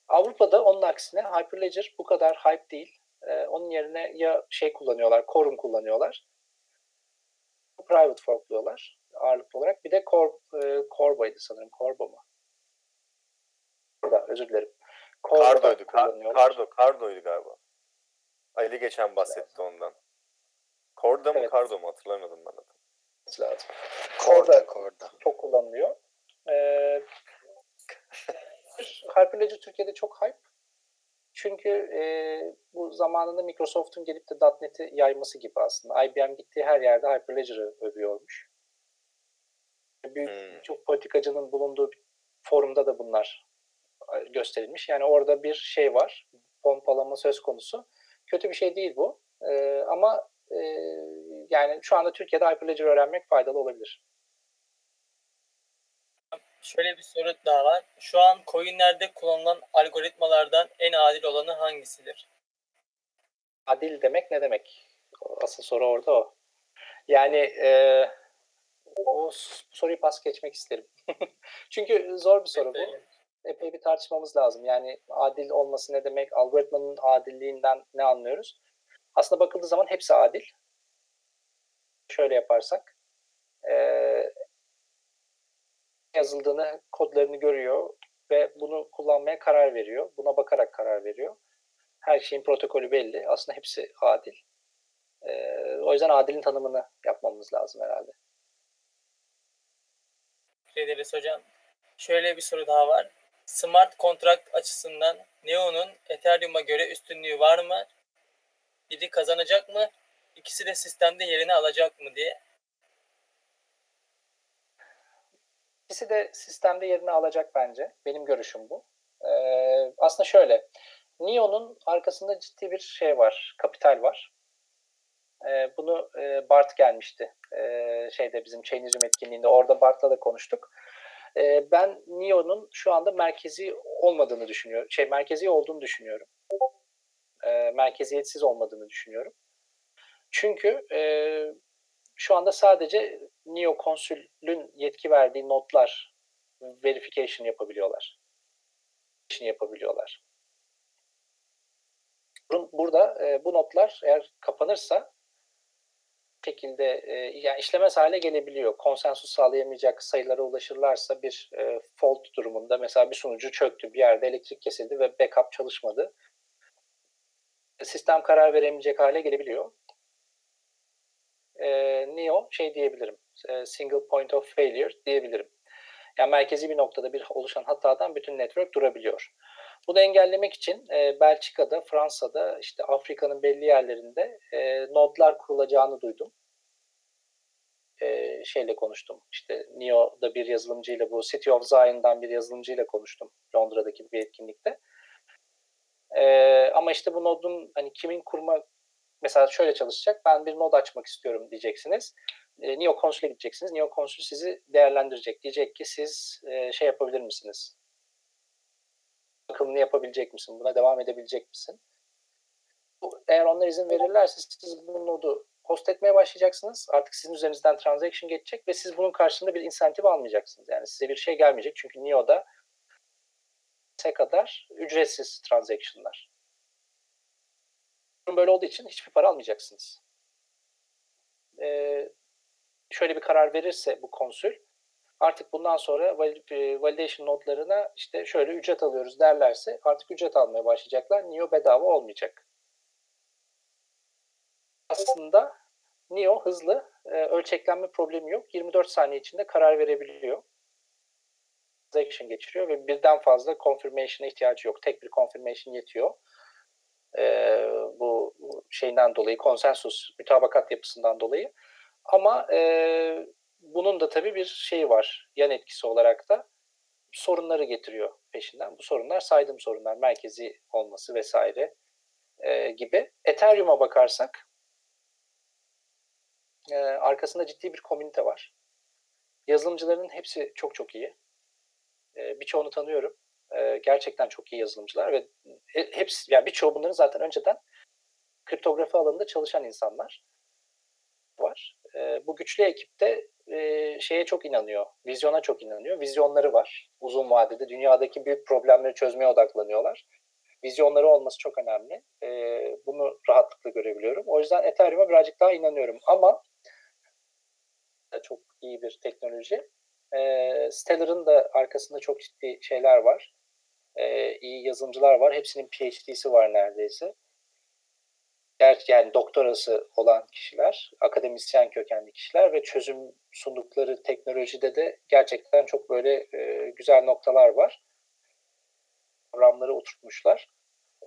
Avrupa'da onun aksine Hyperledger bu kadar hype değil. Ee, onun yerine ya şey kullanıyorlar, Quorum kullanıyorlar. Private forkluyorlar ağırlıklı olarak. Bir de Cor, e, Corba'ydı sanırım. Corba mı? Corba, özür dilerim. Cardo'ydu. Cardo, Cardo'ydu galiba. Ali geçen bahsetti evet. ondan. Corda mı evet. Cardo mu hatırlamadım ben adını. Lazım. Corda, Corda. Çok kullanılıyor. Ee, Hyperledger Türkiye'de çok hype. Çünkü e, bu zamanında Microsoft'un gelip de .NET'i yayması gibi aslında. IBM gittiği her yerde Hyperledger'ı övüyormuş. Büyük hmm. çok politikacının bulunduğu bir forumda da bunlar gösterilmiş. Yani orada bir şey var. Pompalama söz konusu. Kötü bir şey değil bu. E, ama e, yani şu anda Türkiye'de Hyperledger öğrenmek faydalı olabilir. Şöyle bir soru daha var. Şu an coinlerde kullanılan algoritmalardan en adil olanı hangisidir? Adil demek ne demek? Asıl soru orada o. Yani e, o soruyu pas geçmek isterim. Çünkü zor bir soru bu. Epey bir tartışmamız lazım. Yani adil olması ne demek? Algoritmanın adilliğinden ne anlıyoruz? Aslında bakıldığı zaman hepsi adil. Şöyle yaparsak. E, yazıldığını, kodlarını görüyor ve bunu kullanmaya karar veriyor. Buna bakarak karar veriyor. Her şeyin protokolü belli. Aslında hepsi adil. Ee, o yüzden adilin tanımını yapmamız lazım herhalde. Teşekkür ederiz hocam. Şöyle bir soru daha var. Smart kontrakt açısından Neo'nun Ethereum'a göre üstünlüğü var mı? Biri kazanacak mı? İkisi de sistemde yerini alacak mı diye. İkisi de sistemde yerini alacak bence. Benim görüşüm bu. Ee, aslında şöyle. NIO'nun arkasında ciddi bir şey var. Kapital var. Ee, bunu e, Bart gelmişti. Ee, şeyde bizim Chainizm etkinliğinde. Orada Bart'la da konuştuk. Ee, ben NIO'nun şu anda merkezi olmadığını düşünüyorum. Şey merkezi olduğunu düşünüyorum. Ee, merkeziyetsiz olmadığını düşünüyorum. Çünkü e, şu anda sadece NIO konsülün yetki verdiği notlar verification yapabiliyorlar. yapabiliyorlar. Burada e, bu notlar eğer kapanırsa şekilde e, yani işlemez hale gelebiliyor. Konsensus sağlayamayacak sayılara ulaşırlarsa bir e, fault durumunda mesela bir sunucu çöktü, bir yerde elektrik kesildi ve backup çalışmadı. Sistem karar veremeyecek hale gelebiliyor e, NEO şey diyebilirim. E, single point of failure diyebilirim. Yani merkezi bir noktada bir oluşan hatadan bütün network durabiliyor. Bunu engellemek için e, Belçika'da, Fransa'da, işte Afrika'nın belli yerlerinde e, nodlar kurulacağını duydum. e, şeyle konuştum. İşte NIO'da bir yazılımcıyla bu City of Zion'dan bir yazılımcıyla konuştum Londra'daki bir etkinlikte. E, ama işte bu nodun hani kimin kurma mesela şöyle çalışacak. Ben bir nod açmak istiyorum diyeceksiniz. E, NIO konsüle gideceksiniz. NIO konsül sizi değerlendirecek. Diyecek ki siz e, şey yapabilir misiniz? Bakımını yapabilecek misin? Buna devam edebilecek misin? Eğer onlar izin verirlerse siz bu nodu host etmeye başlayacaksınız. Artık sizin üzerinizden transaction geçecek ve siz bunun karşılığında bir insentif almayacaksınız. Yani size bir şey gelmeyecek. Çünkü NIO'da kadar ücretsiz transaction'lar. Böyle olduğu için hiçbir para almayacaksınız. Ee, şöyle bir karar verirse bu konsül artık bundan sonra e, validation notlarına işte şöyle ücret alıyoruz derlerse artık ücret almaya başlayacaklar. NIO bedava olmayacak. Aslında NIO hızlı, e, ölçeklenme problemi yok. 24 saniye içinde karar verebiliyor. Transaction geçiriyor ve birden fazla confirmation'a ihtiyacı yok. Tek bir confirmation yetiyor. E, bu, bu şeyinden dolayı, konsensus, mütabakat yapısından dolayı. Ama e, bunun da tabii bir şeyi var. Yan etkisi olarak da sorunları getiriyor peşinden. Bu sorunlar saydığım sorunlar. Merkezi olması vesaire e, gibi. Ethereum'a bakarsak e, arkasında ciddi bir komünite var. Yazılımcıların hepsi çok çok iyi. E, birçoğunu tanıyorum. E, gerçekten çok iyi yazılımcılar ve hepsi yani birçoğu bunların zaten önceden kriptografi alanında çalışan insanlar var. E, bu güçlü ekipte e, şeye çok inanıyor, vizyona çok inanıyor. Vizyonları var. Uzun vadede dünyadaki büyük problemleri çözmeye odaklanıyorlar. Vizyonları olması çok önemli. E, bunu rahatlıkla görebiliyorum. O yüzden Ethereum'a birazcık daha inanıyorum. Ama çok iyi bir teknoloji. E, Stellar'ın da arkasında çok ciddi şeyler var. E, iyi yazılımcılar var. Hepsinin PhD'si var neredeyse. Yani doktorası olan kişiler, akademisyen kökenli kişiler ve çözüm sundukları teknolojide de gerçekten çok böyle e, güzel noktalar var. Kavramları oturtmuşlar.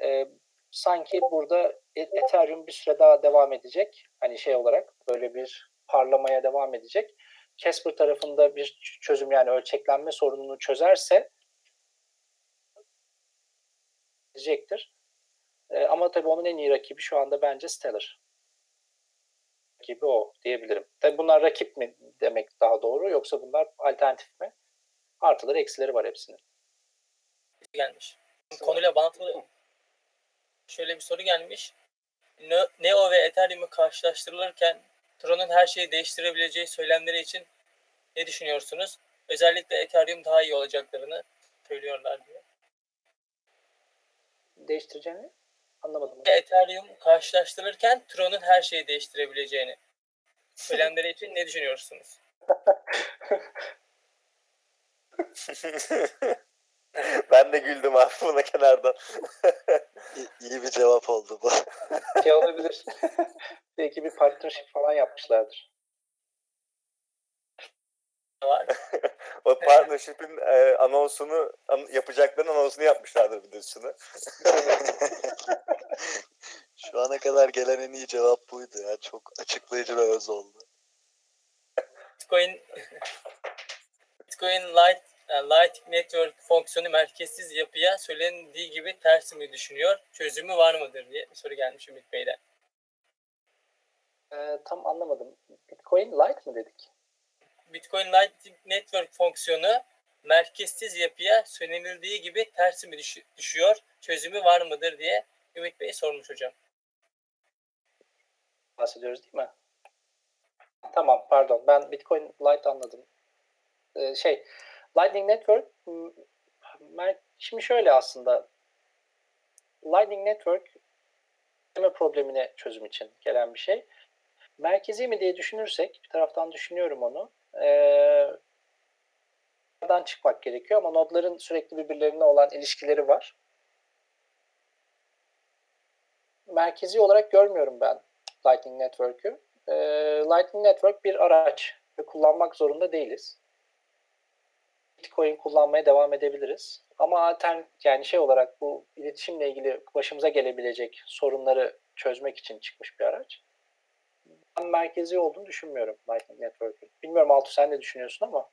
E, sanki burada e, Ethereum bir süre daha devam edecek. Hani şey olarak böyle bir parlamaya devam edecek. Casper tarafında bir çözüm yani ölçeklenme sorununu çözerse edecektir. E, ama tabii onun en iyi rakibi şu anda bence Stellar. Rakibi o diyebilirim. Tabii bunlar rakip mi demek daha doğru yoksa bunlar alternatif mi? Artıları eksileri var hepsinin. Gelmiş. Konuyla bağlantılı şöyle bir soru gelmiş. Neo ve Ethereum'u karşılaştırılırken Tron'un her şeyi değiştirebileceği söylemleri için ne düşünüyorsunuz? Özellikle Ethereum daha iyi olacaklarını söylüyorlar diye. Değiştireceğini anlamadım. Ethereum karşılaştırılırken Tron'un her şeyi değiştirebileceğini söylemleri için ne düşünüyorsunuz? ben de güldüm abi buna kenardan. İyi bir cevap oldu bu. Şey olabilir. Belki bir partnership falan yapmışlardır. o partnership'in e, anonsunu an, yapacaklarının anonsunu yapmışlardır bir de üstüne. Şu ana kadar gelen en iyi cevap buydu ya. Çok açıklayıcı ve öz oldu. Bitcoin Bitcoin Light Light Network fonksiyonu merkezsiz yapıya söylendiği gibi ters mi düşünüyor? Çözümü var mıdır diye bir soru gelmiş Ümit Bey'den. Ee, tam anlamadım. Bitcoin Light mı dedik? Bitcoin Lightning Network fonksiyonu merkezsiz yapıya söylenildiği gibi tersi mi düş- düşüyor? Çözümü var mıdır diye Ümit Bey sormuş hocam. Bahsediyoruz değil mi? Tamam pardon ben Bitcoin Light anladım. Ee, şey Lightning Network şimdi şöyle aslında Lightning Network problemine çözüm için gelen bir şey. Merkezi mi diye düşünürsek bir taraftan düşünüyorum onu e, çıkmak gerekiyor ama nodların sürekli birbirlerine olan ilişkileri var. Merkezi olarak görmüyorum ben Lightning Network'ü. E, Lightning Network bir araç ve kullanmak zorunda değiliz. Bitcoin kullanmaya devam edebiliriz. Ama altern yani şey olarak bu iletişimle ilgili başımıza gelebilecek sorunları çözmek için çıkmış bir araç. Merkezi olduğunu düşünmüyorum Lightning Network'ün. Bilmiyorum Altu sen ne düşünüyorsun ama.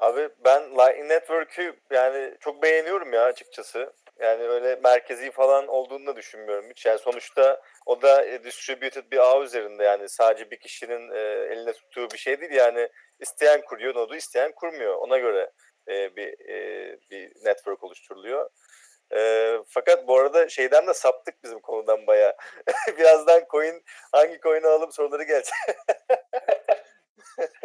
Abi ben Lightning Network'ü yani çok beğeniyorum ya açıkçası. Yani öyle merkezi falan olduğunu da düşünmüyorum hiç. Yani sonuçta o da e, distributed bir ağ üzerinde yani sadece bir kişinin e, eline tuttuğu bir şey değil. Yani isteyen kuruyor nodu, isteyen kurmuyor. Ona göre e, bir bir network oluşturuluyor. E, fakat bu arada şeyden de saptık bizim konudan baya. Birazdan coin hangi coin'i alalım soruları gelecek.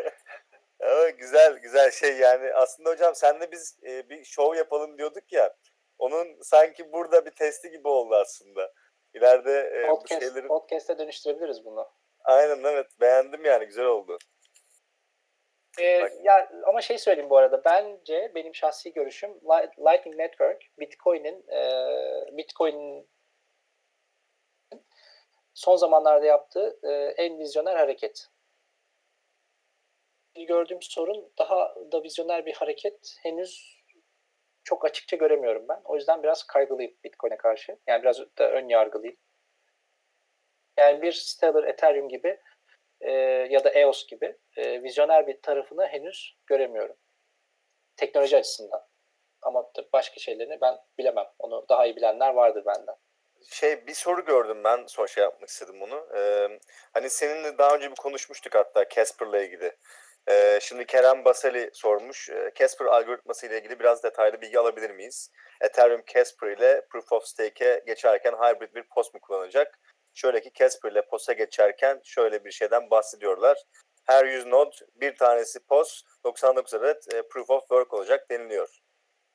Ama güzel güzel şey yani aslında hocam senle biz e, bir show yapalım diyorduk ya. Onun sanki burada bir testi gibi oldu aslında. İleride e, Podcast, bu şeyleri... Podcast'e dönüştürebiliriz bunu. Aynen evet beğendim yani güzel oldu. Ee, ya ama şey söyleyeyim bu arada bence benim şahsi görüşüm Lightning Network Bitcoin'in e, Bitcoin'in son zamanlarda yaptığı e, en vizyoner hareket. Gördüğüm sorun daha da vizyoner bir hareket henüz çok açıkça göremiyorum ben. O yüzden biraz kaygılıyım Bitcoin'e karşı. Yani biraz da ön yargılıyım. Yani bir Stellar, Ethereum gibi e, ya da EOS gibi e, vizyoner bir tarafını henüz göremiyorum. Teknoloji açısından. Ama başka şeylerini ben bilemem. Onu daha iyi bilenler vardır benden. Şey bir soru gördüm ben sonra şey yapmak istedim bunu. Ee, hani seninle daha önce bir konuşmuştuk hatta Casper'la ilgili. Ee, şimdi Kerem Baseli sormuş. Casper algoritması ile ilgili biraz detaylı bilgi alabilir miyiz? Ethereum Casper ile Proof of Stake'e geçerken hybrid bir POS mu kullanacak? Şöyle ki Casper ile POS'a geçerken şöyle bir şeyden bahsediyorlar. Her 100 node bir tanesi POS, 99 adet e, Proof of Work olacak deniliyor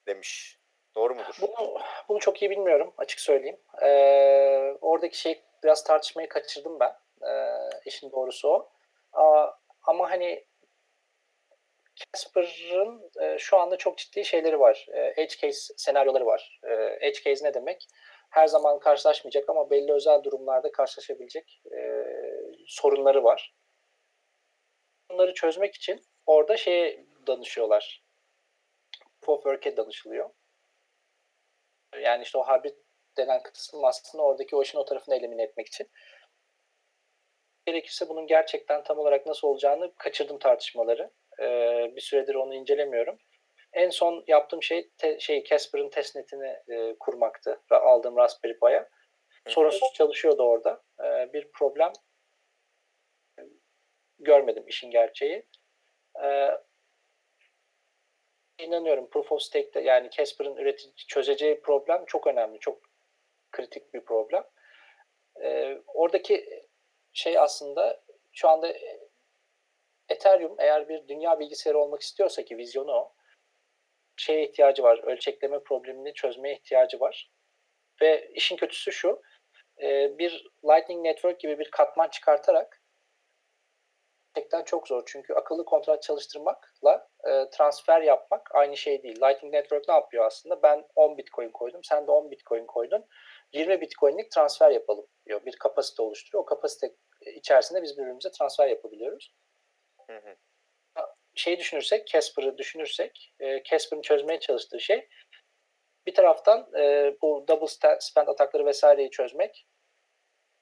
demiş. Doğru mudur? Bunu, bunu çok iyi bilmiyorum açık söyleyeyim. Ee, oradaki şey biraz tartışmayı kaçırdım ben. Ee, işin doğrusu o. Aa, ama hani Casper'ın e, şu anda çok ciddi şeyleri var. E, edge case senaryoları var. E, edge case ne demek? Her zaman karşılaşmayacak ama belli özel durumlarda karşılaşabilecek e, sorunları var. Bunları çözmek için orada şeye danışıyorlar. Work'e danışılıyor. Yani işte o hybrid denen kısım aslında oradaki o işin o tarafını elimine etmek için. Gerekirse bunun gerçekten tam olarak nasıl olacağını kaçırdım tartışmaları. Ee, bir süredir onu incelemiyorum. En son yaptığım şey te, şey Casper'ın testnetini e, kurmaktı. Aldığım Raspberry Pi'ye. Sorunsuz çalışıyordu orada. Ee, bir problem görmedim işin gerçeği. Ee, inanıyorum Proof of Stake'de yani Casper'ın üretici çözeceği problem çok önemli. Çok kritik bir problem. Ee, oradaki şey aslında şu anda Ethereum eğer bir dünya bilgisayarı olmak istiyorsa ki vizyonu o şeye ihtiyacı var. Ölçekleme problemini çözmeye ihtiyacı var. Ve işin kötüsü şu bir Lightning Network gibi bir katman çıkartarak gerçekten çok zor. Çünkü akıllı kontrat çalıştırmakla e, transfer yapmak aynı şey değil. Lightning Network ne yapıyor aslında? Ben 10 Bitcoin koydum, sen de 10 Bitcoin koydun. 20 Bitcoin'lik transfer yapalım diyor. Bir kapasite oluşturuyor. O kapasite içerisinde biz birbirimize transfer yapabiliyoruz. Hı hı. Şey düşünürsek, Casper'ı düşünürsek, e, Casper'ın çözmeye çalıştığı şey bir taraftan e, bu double spend atakları vesaireyi çözmek,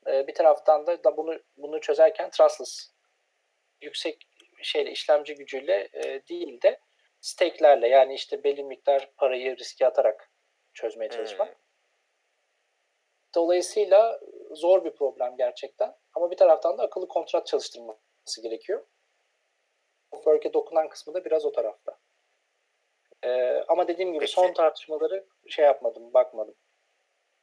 e, bir taraftan da, da bunu bunu çözerken trustless yüksek şeyle işlemci gücüyle e, değil de stake'lerle yani işte belli miktar parayı riske atarak çözmeye çalışmak. Hmm. Dolayısıyla zor bir problem gerçekten. Ama bir taraftan da akıllı kontrat çalıştırması gerekiyor. Work'e dokunan kısmı da biraz o tarafta. Ee, ama dediğim gibi Peki. son tartışmaları şey yapmadım, bakmadım.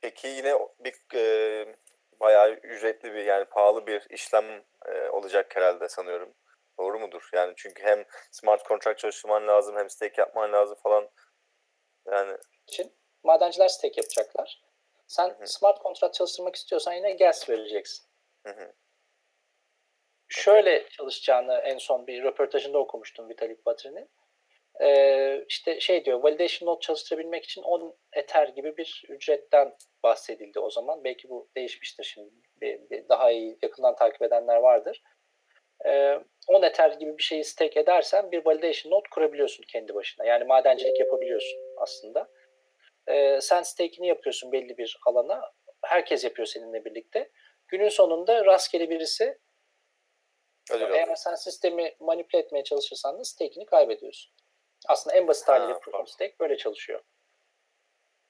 Peki yine bir e, bayağı ücretli bir yani pahalı bir işlem e, olacak herhalde sanıyorum. Doğru mudur? Yani çünkü hem smart contract çalıştırman lazım hem stake yapman lazım falan. Yani için madenciler stake yapacaklar. Sen Hı-hı. smart kontrat çalıştırmak istiyorsan yine gas vereceksin. Hı-hı. Şöyle çalışacağını en son bir röportajında okumuştum Vitalik Buterin'in. Ee, işte şey diyor, validation node çalıştırabilmek için 10 Ether gibi bir ücretten bahsedildi o zaman. Belki bu değişmiştir şimdi. Bir, bir daha iyi yakından takip edenler vardır. Ee, 10 Ether gibi bir şeyi stake edersen bir validation node kurabiliyorsun kendi başına. Yani madencilik yapabiliyorsun aslında. Ee, sen stake'ini yapıyorsun belli bir alana. Herkes yapıyor seninle birlikte. Günün sonunda rastgele birisi Eğer sen sistemi manipüle etmeye çalışırsan da stake'ini kaybediyorsun. Aslında en basit haliyle Ha, proof of stake böyle çalışıyor.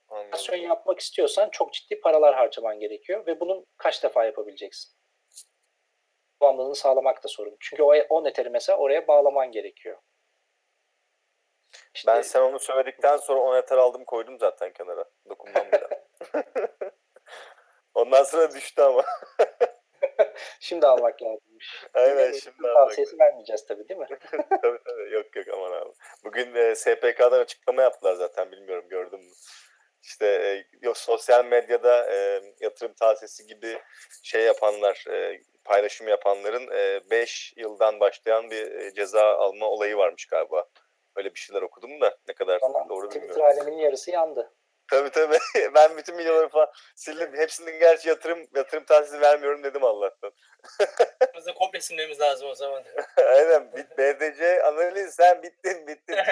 Operasyon yapmak istiyorsan çok ciddi paralar harcaman gerekiyor ve bunun kaç defa yapabileceksin? Devamlılığını sağlamak da sorun. Çünkü o, o neteri mesela oraya bağlaman gerekiyor. İşte Ben sen onu söyledikten sonra on eter aldım koydum zaten kenara. Dokunmam daha. Ondan sonra düştü ama. şimdi almak lazımmış. Aynen şimdi almak Tavsiyesi vermeyeceğiz tabii değil mi? tabii tabii yok yok aman abi. Bugün e, SPK'dan açıklama yaptılar zaten bilmiyorum gördün mü? İşte e, yok sosyal medyada e, yatırım tavsiyesi gibi şey yapanlar, e, paylaşım yapanların 5 yıldan başlayan bir e, ceza alma olayı varmış galiba. Öyle bir şeyler okudum da ne kadar Sonra doğru Twitter bilmiyorum. aleminin yarısı yandı. Tabii tabii. ben bütün milyoları falan sildim. Hepsinin gerçi yatırım yatırım tavsiyesi vermiyorum dedim Allah'tan. Bize komple silmemiz lazım o zaman. Aynen. Bit, BDC analiz sen bittin bittin.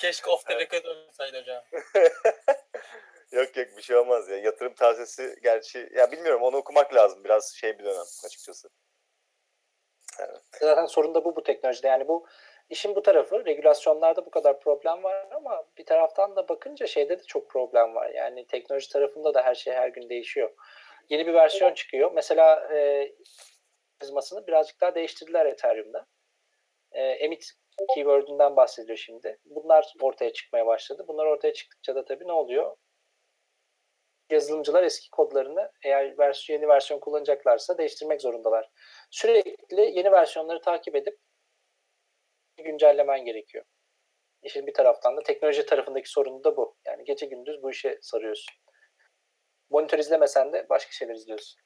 Keşke off the record olsaydı hocam. yok yok bir şey olmaz ya. Yatırım tavsiyesi gerçi ya bilmiyorum onu okumak lazım. Biraz şey bir dönem açıkçası. Zaten sorun da bu bu teknolojide. Yani bu işin bu tarafı. Regülasyonlarda bu kadar problem var ama bir taraftan da bakınca şeyde de çok problem var. Yani teknoloji tarafında da her şey her gün değişiyor. Yeni bir versiyon çıkıyor. Mesela e, prizmasını birazcık daha değiştirdiler Ethereum'da. E, emit keyword'ünden bahsediyor şimdi. Bunlar ortaya çıkmaya başladı. Bunlar ortaya çıktıkça da tabii ne oluyor? Yazılımcılar eski kodlarını eğer versiyon, yeni versiyon kullanacaklarsa değiştirmek zorundalar. Sürekli yeni versiyonları takip edip güncellemen gerekiyor. İşin bir taraftan da teknoloji tarafındaki sorunu da bu. Yani gece gündüz bu işe sarıyorsun. Monitör izlemesen de başka şeyler izliyorsun.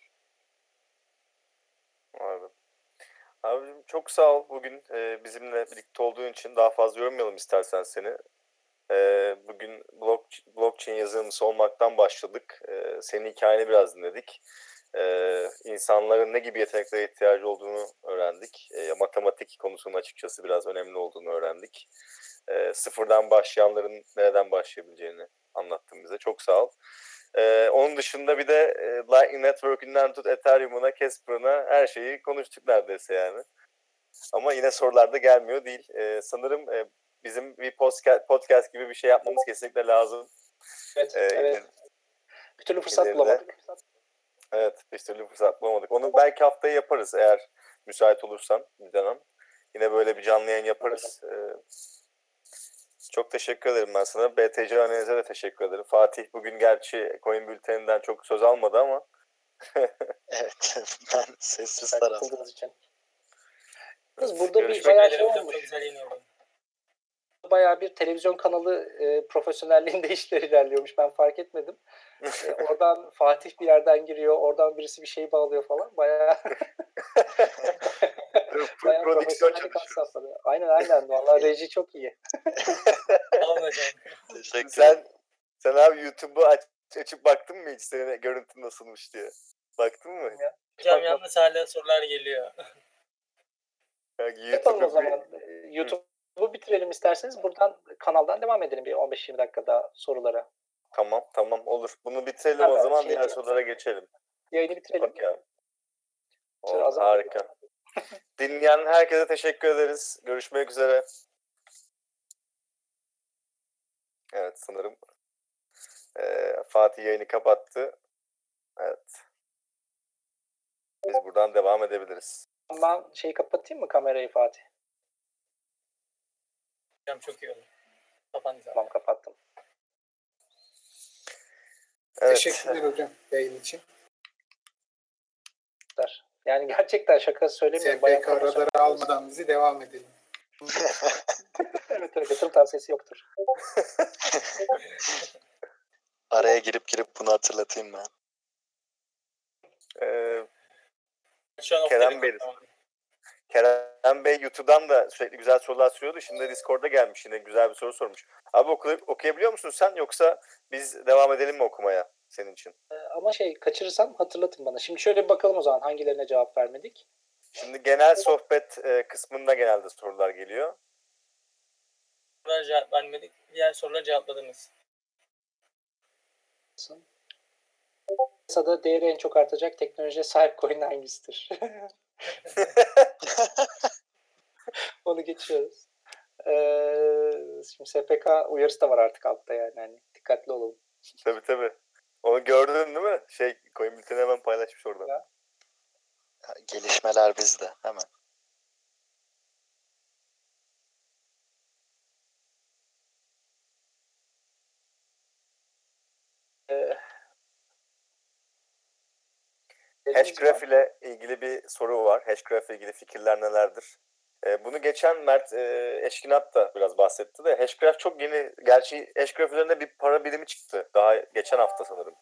Abi. Abicim çok sağ ol bugün e, bizimle birlikte olduğun için. Daha fazla yormayalım istersen seni. E, bugün blok, blockchain yazılımcısı olmaktan başladık. E, senin hikayeni biraz dinledik. E, insanların ne gibi yeteneklere ihtiyacı olduğunu öğrendik. E, matematik konusunun açıkçası biraz önemli olduğunu öğrendik. E, sıfırdan başlayanların nereden başlayabileceğini anlattın bize. Çok sağ ol. Ee, onun dışında bir de e, Lightning Network'ünden tut Ethereum'una, Casper'ına her şeyi konuştuk neredeyse yani. Ama yine sorular da gelmiyor değil. Ee, sanırım e, bizim bir podcast, podcast gibi bir şey yapmamız kesinlikle lazım. Evet, Ee, evet. Bir türlü fırsat ileride- bulamadık. Evet, bir türlü fırsat bulamadık. Onu belki haftaya yaparız eğer müsait olursan bir dönem. Yine böyle bir canlı yayın yaparız. Ee, çok teşekkür ederim ben sana. BTC Analiz'e de teşekkür ederim. Fatih bugün gerçi Coin Bülteni'nden çok söz almadı ama Evet. ben sessiz taraf. Katıldığınız için. Kız burada bir bayağı şey olmuş. Bayağı bir televizyon kanalı e, profesyonelliğinde işler ilerliyormuş. Ben fark etmedim. Oradan Fatih bir yerden giriyor. Oradan birisi bir şey bağlıyor falan. Bayağı bayağı prodüksiyon çalışıyoruz. Aynen aynen. Vallahi reji çok iyi. Teşekkür. Sen sen abi YouTube'u aç, açıp baktın mı hiç senin görüntün nasılmış diye? Baktın mı? Hocam yalnız hala sorular geliyor. Yani Yapalım o zaman. YouTube'u bitirelim isterseniz. Buradan kanaldan devam edelim bir 15-20 dakika daha sorulara. Tamam tamam olur. Bunu bitirelim Tamam, o zaman şey diğer sorulara geçelim. Yayını bitirelim. Sıra Oldu, Azam. harika. Dinleyen herkese teşekkür ederiz. Görüşmek üzere. Evet sanırım eee, Fatih yayını kapattı. Evet. Biz buradan devam edebiliriz. Ben şeyi kapatayım mı kamerayı Fatih? Hocam çok iyi oldu. Kapandı zaten. Tamam kapattım. Evet. Teşekkürler hocam yayın için. Yani gerçekten şaka söylemiyorum. Bayağı SPK radarı almadan bizi devam edelim. evet evet yatırım tavsiyesi yoktur. Araya girip girip bunu hatırlatayım ben. Şu an the Kerem Bey. Kerem Bey YouTube'dan da sürekli güzel sorular soruyordu. Şimdi Discord'da gelmiş yine güzel bir soru sormuş. Abi oku- okuyabiliyor musun sen yoksa biz devam edelim mi okumaya senin için? Ee, Ama şey kaçırırsam hatırlatın bana. Şimdi şöyle bir bakalım o zaman hangilerine cevap vermedik. Şimdi genel sohbet e, kısmında genelde sorular geliyor. Sorulara cevap vermedik. Diğer soruları cevapladınız. Piyasada değeri en çok artacak teknolojiye sahip coin hangisidir? Onu geçiyoruz. Ee, şimdi SPK uyarısı da var artık altta yani. Hani dikkatli olun. Tabii tabii. Onu gördün değil mi? Şey coin bülteni hemen paylaşmış orada. Ya, Gelişmeler bizde hemen. Ee, dediğimiz Hashgraph ile ilgili bir soru var. Hashgraph ile ilgili fikirler nelerdir? Ee, bunu geçen Mert e, Eşkinat da biraz bahsetti de Hashgraph çok yeni. Gerçi Hashgraph üzerinde bir para birimi çıktı. Daha geçen hafta sanırım.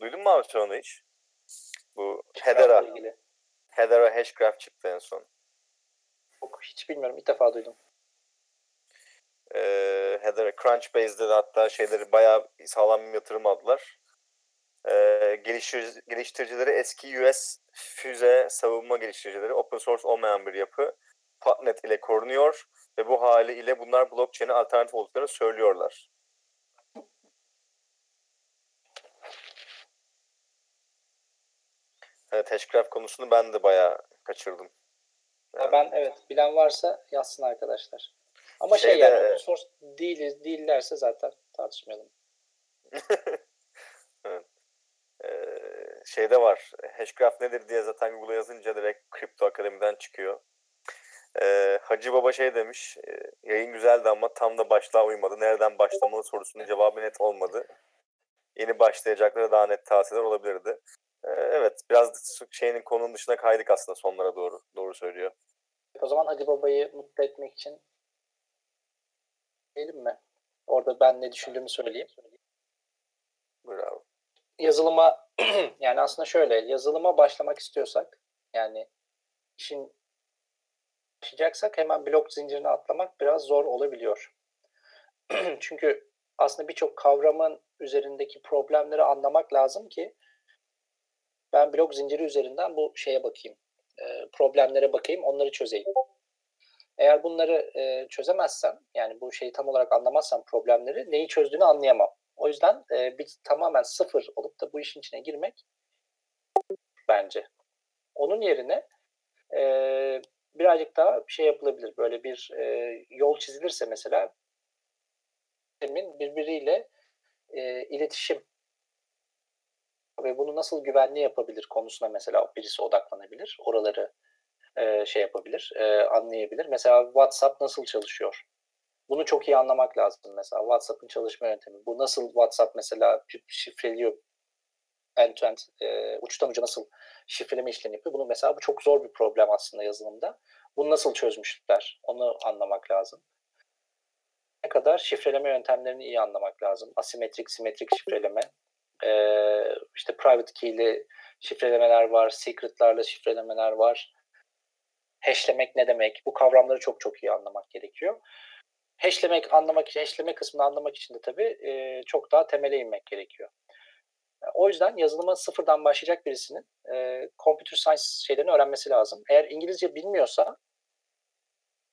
Duydun mu abi sen onu hiç? Bu Hedera. Hedera Hashgraph çıktı en son. Yok, hiç bilmiyorum. İlk defa duydum. Ee, Hedera Crunchbase'de de hatta şeyleri bayağı sağlam bir yatırım aldılar. Ee, geliştirici, geliştiricileri eski US füze savunma geliştiricileri open source olmayan bir yapı Patnet ile korunuyor ve bu hali ile bunlar blockchain'e alternatif olduklarını söylüyorlar. Evet Hashgraph konusunu ben de bayağı kaçırdım. Ya ben evet bilen varsa yazsın arkadaşlar. Ama şey Şeyde- yani open source değiliz, değillerse zaten tartışmayalım. evet. Ee, şeyde var. Hashgraph nedir diye zaten Google'a yazınca direkt Kripto Akademi'den çıkıyor. Ee, Hacı Baba şey demiş. e, yayın güzeldi ama tam da başlığa uymadı. Nereden başlamalı sorusunun cevabı net olmadı. Yeni başlayacaklara daha net tavsiyeler olabilirdi. Ee, evet biraz şeyinin konunun dışına kaydık aslında sonlara doğru. Doğru söylüyor. O zaman Hacı Baba'yı mutlu etmek için diyelim mi? Orada ben ne düşündüğümü söyleyeyim. Bravo. Yazılıma yani aslında şöyle yazılıma başlamak istiyorsak yani işin başlayacaksak hemen blok zincirine atlamak biraz zor olabiliyor. Çünkü aslında birçok kavramın üzerindeki problemleri anlamak lazım ki ben blok zinciri üzerinden bu şeye bakayım. e, problemlere bakayım, onları çözeyim. Eğer bunları e, çözemezsem, yani bu şeyi tam olarak anlamazsam problemleri neyi çözdüğünü anlayamam. O yüzden e, bir tamamen sıfır olup da bu işin içine girmek bence. Onun yerine e, birazcık daha şey yapılabilir. Böyle bir e, yol çizilirse mesela birbiriyle e, iletişim ve bunu nasıl güvenli yapabilir konusuna mesela birisi odaklanabilir. Oraları e, şey yapabilir, e, anlayabilir. Mesela WhatsApp nasıl çalışıyor? Bunu çok iyi anlamak lazım mesela. WhatsApp'ın çalışma yöntemi. Bu nasıl WhatsApp mesela şifreliyor end-to-end e, uçtan uca nasıl şifreleme işlemi yapıyor? Bunu mesela bu çok zor bir problem aslında yazılımda. Bunu nasıl çözmüşler? Onu anlamak lazım. Ne kadar şifreleme yöntemlerini iyi anlamak lazım. Asimetrik, simetrik şifreleme. Ee, işte private key'li şifrelemeler var, secret'larla şifrelemeler var. Hashlemek ne demek? Bu kavramları çok çok iyi anlamak gerekiyor. Hashlemek anlamak için, hashleme kısmını anlamak için de tabii e, çok daha temele inmek gerekiyor. O yüzden yazılıma sıfırdan başlayacak birisinin e, computer science şeylerini öğrenmesi lazım. Eğer İngilizce bilmiyorsa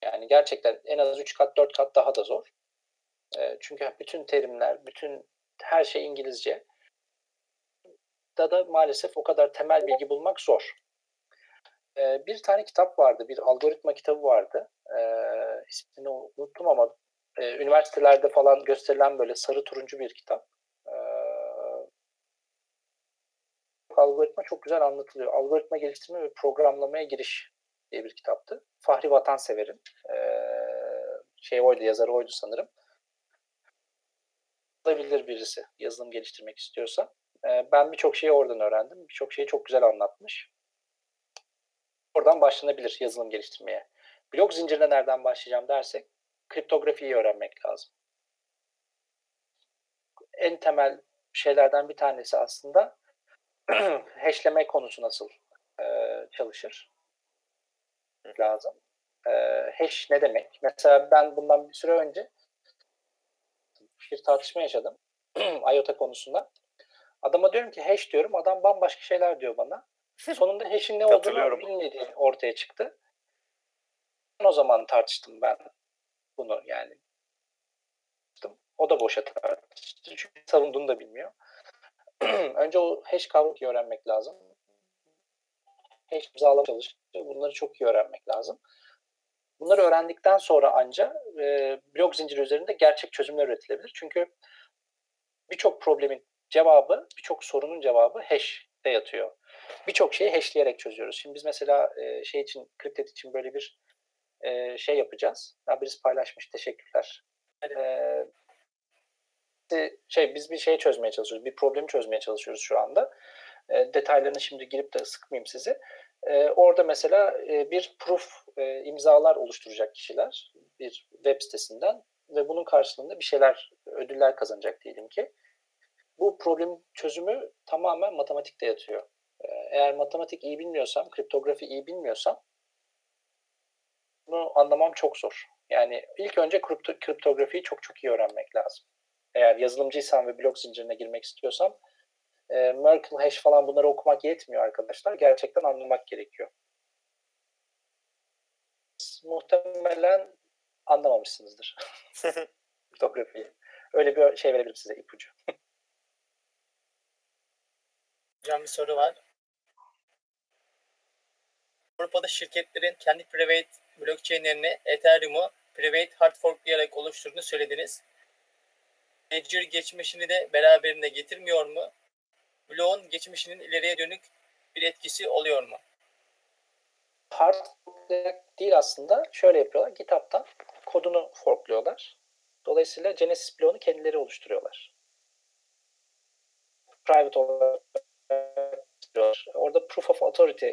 yani gerçekten en az 3 kat 4 kat daha da zor. E, çünkü bütün terimler, bütün her şey İngilizce. Da da maalesef o kadar temel bilgi bulmak zor. E, bir tane kitap vardı, bir algoritma kitabı vardı. E, ismini unuttum ama e, üniversitelerde falan gösterilen böyle sarı turuncu bir kitap. E, algoritma çok güzel anlatılıyor. Algoritma geliştirme ve programlamaya giriş diye bir kitaptı. Fahri Vatansever'in ee, şey oydu, yazarı oydu sanırım. Olabilir birisi yazılım geliştirmek istiyorsa. Ee, ben birçok şeyi oradan öğrendim. Birçok şeyi çok güzel anlatmış. Oradan başlanabilir yazılım geliştirmeye. Blok zincirine nereden başlayacağım dersek kriptografiyi öğrenmek lazım. En temel şeylerden bir tanesi aslında hashleme konusu nasıl e, çalışır lazım. E, hash ne demek? Mesela ben bundan bir süre önce bir tartışma yaşadım IOTA konusunda. Adama diyorum ki hash diyorum. Adam bambaşka şeyler diyor bana. Sonunda hash'in ne olduğunu bilmediği ortaya çıktı. O zaman tartıştım ben bunu yani. O da boşa tartıştı. Çünkü savunduğunu da bilmiyor. önce o hash kavramını öğrenmek lazım. Hash imzalama çalışıyor. Bunları çok iyi öğrenmek lazım. Bunları öğrendikten sonra anca e, blok zinciri üzerinde gerçek çözümler üretilebilir. Çünkü birçok problemin cevabı, birçok sorunun cevabı hash'te yatıyor. Birçok şeyi hashleyerek çözüyoruz. Şimdi biz mesela e, şey için, Cryptet için böyle bir e, şey yapacağız. Ya birisi paylaşmış, teşekkürler. E, şey biz bir şey çözmeye çalışıyoruz. Bir problemi çözmeye çalışıyoruz şu anda. E, detaylarını şimdi girip de sıkmayayım sizi. E, orada mesela e, bir proof e, imzalar oluşturacak kişiler bir web sitesinden ve bunun karşılığında bir şeyler, ödüller kazanacak diyelim ki. Bu problemin çözümü tamamen matematikte yatıyor. E, eğer matematik iyi bilmiyorsam, kriptografi iyi bilmiyorsam bunu anlamam çok zor. Yani ilk önce kripto, kriptografiyi çok çok iyi öğrenmek lazım. Eğer yazılımcıysam ve blok zincirine girmek istiyorsam e, Merkle hash falan bunları okumak yetmiyor arkadaşlar. Gerçekten anlamak gerekiyor. Muhtemelen anlamamışsınızdır kriptografiyi. Öyle bir şey verebilirim size ipucu. Hocam bir soru var. Avrupa'da şirketlerin kendi private blockchain'lerini Ethereum'u private hard forklayarak oluşturduğunu söylediniz. Ledger geçmişini de beraberinde getirmiyor mu? Bloğun geçmişinin ileriye dönük bir etkisi oluyor mu? Hard değil aslında. Şöyle yapıyorlar. GitHub'tan kodunu forkluyorlar. Dolayısıyla Genesis bloğunu kendileri oluşturuyorlar. Private olarak orada proof of authority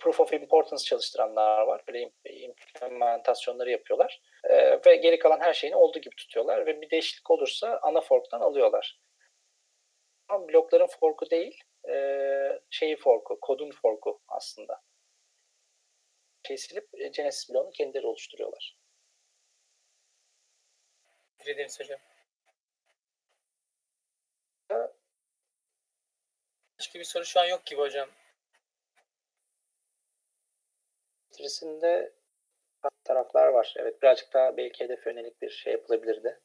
proof of importance çalıştıranlar var. Böyle implementasyonları yapıyorlar. Ee, ve geri kalan her şeyini olduğu gibi tutuyorlar ve bir değişiklik olursa ana fork'tan alıyorlar. Ama blokların fork'u değil, e, şeyi fork'u, kodun fork'u aslında. Şey silip e, Genesis bloğunu kendileri oluşturuyorlar. Teşekkür ederiz hocam. Başka bir soru şu an yok gibi hocam. Birisinde taraflar var. Evet birazcık daha belki hedef yönelik bir şey yapılabilirdi.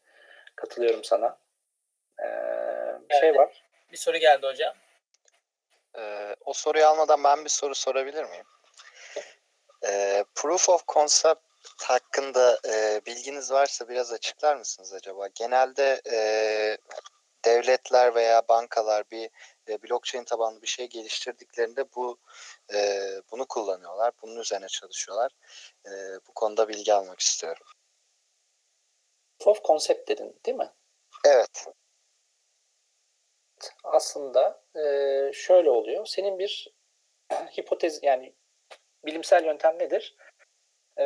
Katılıyorum sana. Ee, bir şey var. Bir soru geldi hocam. Ee, o soruyu almadan ben bir soru sorabilir miyim? Ee, proof of concept hakkında e, bilginiz varsa biraz açıklar mısınız acaba? Genelde e, devletler veya bankalar bir e, blockchain tabanlı bir şey geliştirdiklerinde bu e, bunu kullanıyorlar. Bunun üzerine çalışıyorlar. E, bu konuda bilgi almak istiyorum. Proof of concept dedin değil mi? Evet. Aslında e, şöyle oluyor. Senin bir hipotez yani bilimsel yöntem nedir? E,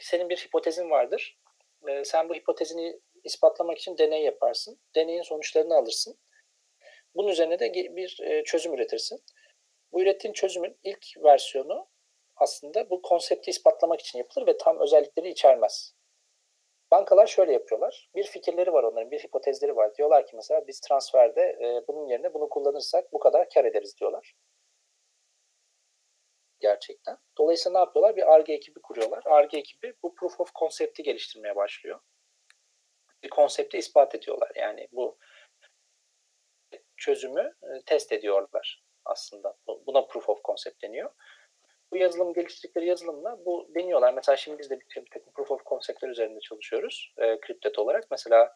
senin bir hipotezin vardır. E, sen bu hipotezini ispatlamak için deney yaparsın. Deneyin sonuçlarını alırsın. Bunun üzerine de bir e, çözüm üretirsin. Bu ürettiğin çözümün ilk versiyonu aslında bu konsepti ispatlamak için yapılır ve tam özellikleri içermez. Bankalar şöyle yapıyorlar. Bir fikirleri var onların, bir hipotezleri var. Diyorlar ki mesela biz transferde e, bunun yerine bunu kullanırsak bu kadar kar ederiz diyorlar. Gerçekten. Dolayısıyla ne yapıyorlar? Bir ARGE ekibi kuruyorlar. ARGE ekibi bu proof of concept'i geliştirmeye başlıyor. Bir konsepti ispat ediyorlar. Yani bu çözümü e, test ediyorlar aslında. Bu- Buna proof of concept deniyor. Bu yazılım geliştirdikleri yazılımla bu deniyorlar. Mesela şimdi biz de bir, takım proof of conceptler üzerinde çalışıyoruz. E, Cryptet olarak. Mesela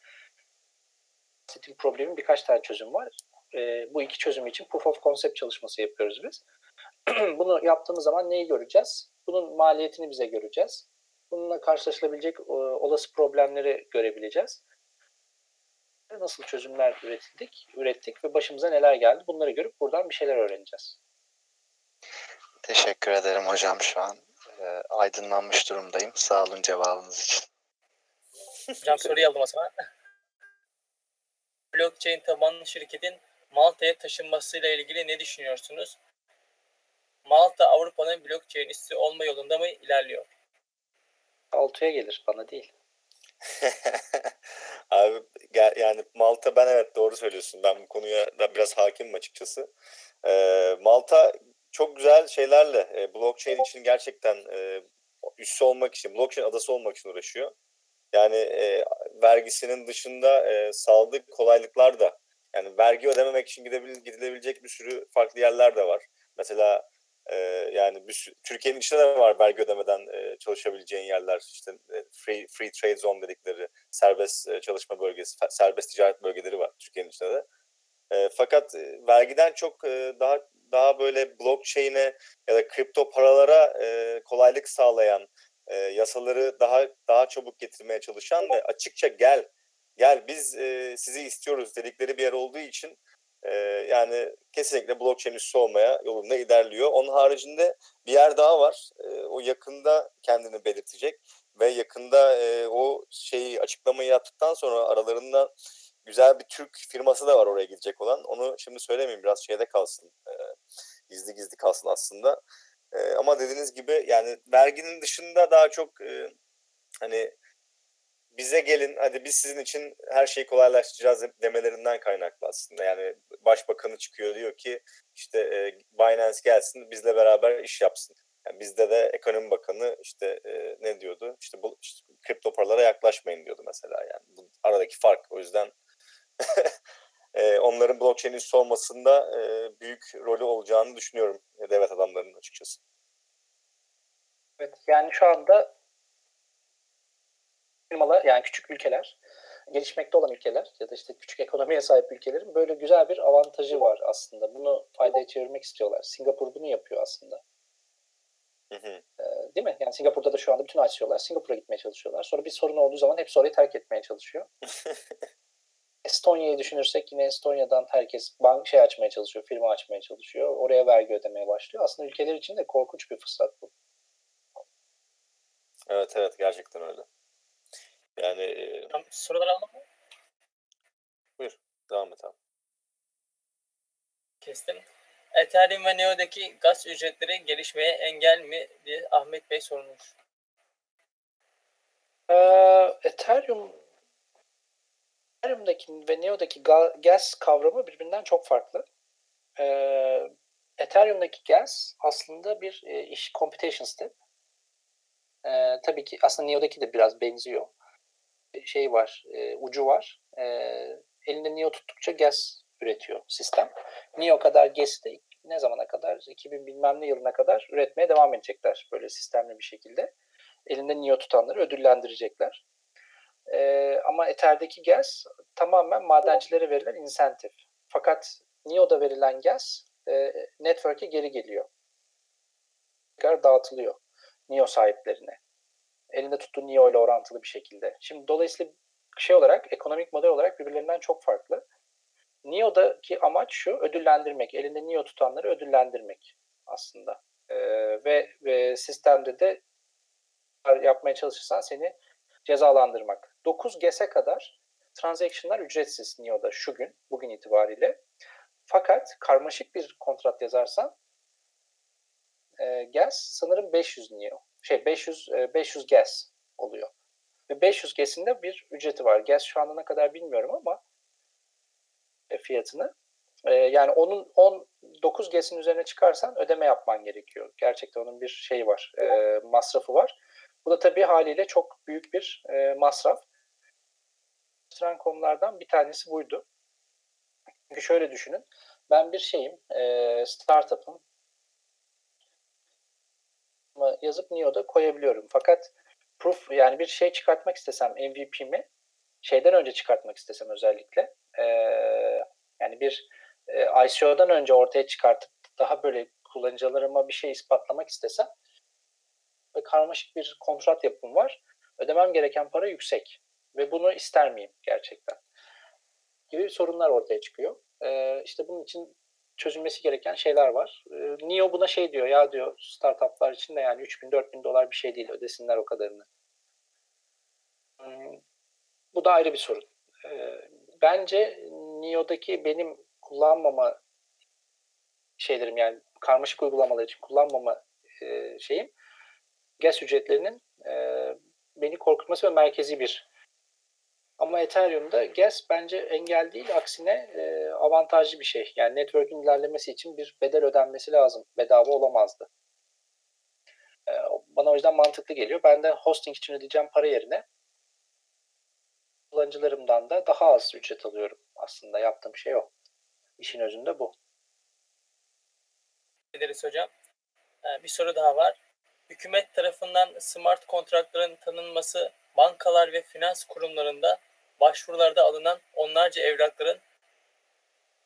bahsettiğim problemin birkaç tane çözüm var. E, bu iki çözüm için proof of concept çalışması yapıyoruz biz. Bunu yaptığımız zaman neyi göreceğiz? Bunun maliyetini bize göreceğiz. Bununla karşılaşılabilecek e, olası problemleri görebileceğiz. Nasıl çözümler ürettik, ürettik ve başımıza neler geldi bunları görüp buradan bir şeyler öğreneceğiz. Teşekkür ederim hocam şu an. e, aydınlanmış durumdayım. Sağ olun cevabınız için. Hocam soruyu aldım o zaman. Blockchain tabanlı şirketin Malta'ya taşınmasıyla ilgili ne düşünüyorsunuz? Malta Avrupa'nın blockchain üssü olma yolunda mı ilerliyor? Altıya gelir bana değil. Abi yani Malta ben evet doğru söylüyorsun. Ben bu konuya da biraz hakimim açıkçası. Ee, Malta çok güzel şeylerle e, blockchain için gerçekten e, üssü olmak için, blockchain adası olmak için uğraşıyor. Yani e, vergisinin dışında e, sağladığı kolaylıklar da Yani vergi ödememek için gidebil, gidilebilecek bir sürü farklı yerler de var. Mesela e, yani bir, Türkiye'nin içinde de var vergi ödemeden e, çalışabileceğin yerler. İşte e, free, free trade zone dedikleri serbest e, çalışma bölgesi, serbest ticaret bölgeleri var Türkiye'nin içinde de. E, fakat e, vergiden çok e, daha daha böyle blockchain'e ya da kripto paralara e, kolaylık sağlayan e, yasaları daha daha çabuk getirmeye çalışan ve açıkça gel gel biz e, sizi istiyoruz dedikleri bir yer olduğu için e, yani kesinlikle blockchain üssü olmaya yolunda ilerliyor. Onun haricinde bir yer daha var. E, o yakında kendini belirtecek ve yakında e, o şeyi açıklamayı yaptıktan sonra aralarında güzel bir Türk firması da var oraya gidecek olan. Onu şimdi söylemeyeyim biraz şeyde kalsın. E, gizli gizli kalsın aslında. E, ama dediğiniz gibi yani verginin dışında daha çok e, hani bize gelin hadi biz sizin için her şeyi kolaylaştıracağız demelerinden kaynaklı aslında. Yani başbakanı çıkıyor diyor ki işte e, Binance gelsin bizle beraber iş yapsın. Yani bizde de ekonomi bakanı işte e, ne diyordu? İşte bu işte, kripto paralara yaklaşmayın diyordu mesela yani. Bu aradaki fark. O yüzden e, onların blockchain üssü olmasında e, büyük rolü olacağını düşünüyorum devlet adamlarının açıkçası. Evet yani şu anda firmalar yani küçük ülkeler gelişmekte olan ülkeler ya da işte küçük ekonomiye sahip ülkelerin böyle güzel bir avantajı var aslında. Bunu faydaya çevirmek istiyorlar. Singapur bunu yapıyor aslında. Hı hı. Ee, değil mi? Yani Singapur'da da şu anda bütün açıyorlar. Singapur'a gitmeye çalışıyorlar. Sonra bir sorun olduğu zaman hepsi orayı terk etmeye çalışıyor. Estonya'yı düşünürsek yine Estonya'dan herkes bank şey açmaya çalışıyor, firma açmaya çalışıyor. Oraya vergi ödemeye başlıyor. Aslında ülkeler için de korkunç bir fırsat bu. Evet evet gerçekten öyle. Yani e... Tamam, sorular almak mı? Buyur. Devam et abi. Kestim. Ethereum ve Neo'daki gaz ücretleri gelişmeye engel mi diye Ahmet Bey sormuş. Ee, Ethereum Ethereum'daki ve Neo'daki gas kavramı birbirinden çok farklı. Ee, Ethereum'daki gas aslında bir e, iş computation step. Ee, tabii ki aslında Neo'daki de biraz benziyor. Şey var, e, ucu var. E, elinde Neo tuttukça gas üretiyor sistem. Neo kadar gas'i de ne zamana kadar? 2000 bilmem ne yılına kadar üretmeye devam edecekler böyle sistemli bir şekilde. Elinde Neo tutanları ödüllendirecekler. Ee, ama Ether'deki gas tamamen madencilere verilen insentif. Fakat NIO'da verilen gas e, network'e geri geliyor. Tekrar dağıtılıyor NIO sahiplerine. Elinde tuttuğu NIO ile orantılı bir şekilde. Şimdi dolayısıyla şey olarak, ekonomik model olarak birbirlerinden çok farklı. NIO'daki amaç şu, ödüllendirmek. Elinde NIO tutanları ödüllendirmek aslında. Ee, ve, ve sistemde de yapmaya çalışırsan seni cezalandırmak. 9 GES'e kadar transaction'lar ücretsiz NIO'da şu gün, bugün itibariyle. Fakat karmaşık bir kontrat yazarsan e, gas sanırım 500 NIO. Şey 500 e, 500 gas oluyor. Ve 500 gas'in de bir ücreti var. Gas şu anda ne kadar bilmiyorum ama e, fiyatını. E, yani onun 10 9 gas'in üzerine çıkarsan ödeme yapman gerekiyor. Gerçekten onun bir şeyi var. E, masrafı var. Bu da tabii haliyle çok büyük bir e, masraf. Sıran konulardan bir tanesi buydu. Çünkü şöyle düşünün. Ben bir şeyim, e, startup'ım. Yazıp NIO'da koyabiliyorum. Fakat proof yani bir şey çıkartmak istesem MVP'mi şeyden önce çıkartmak istesem özellikle e, yani bir e, ICO'dan önce ortaya çıkartıp daha böyle kullanıcılarıma bir şey ispatlamak istesem ve karmaşık bir kontrat yapım var. Ödemem gereken para yüksek ve bunu ister miyim gerçekten? Gibi sorunlar ortaya çıkıyor. Ee, işte bunun için çözülmesi gereken şeyler var. Ee, NIO buna şey diyor ya diyor startuplar için de yani 3000-4000 dolar bir şey değil ödesinler o kadarını. Hmm, bu da ayrı bir sorun. Ee, bence NIO'daki benim kullanmama şeylerim yani karmaşık uygulamalar için kullanmama e, şeyim gas ücretlerinin e, beni korkutması ve merkezi bir. Ama Ethereum'da gas bence engel değil, aksine e, avantajlı bir şey. Yani network'ün ilerlemesi için bir bedel ödenmesi lazım. Bedava olamazdı. E, bana o yüzden mantıklı geliyor. Ben de hosting için ödeyeceğim para yerine kullanıcılarımdan da daha az ücret alıyorum. Aslında yaptığım şey o. İşin özünde bu. ederiz hocam. Ee, Bir soru daha var. Hükümet tarafından smart kontratların tanınması bankalar ve finans kurumlarında başvurularda alınan onlarca evrakların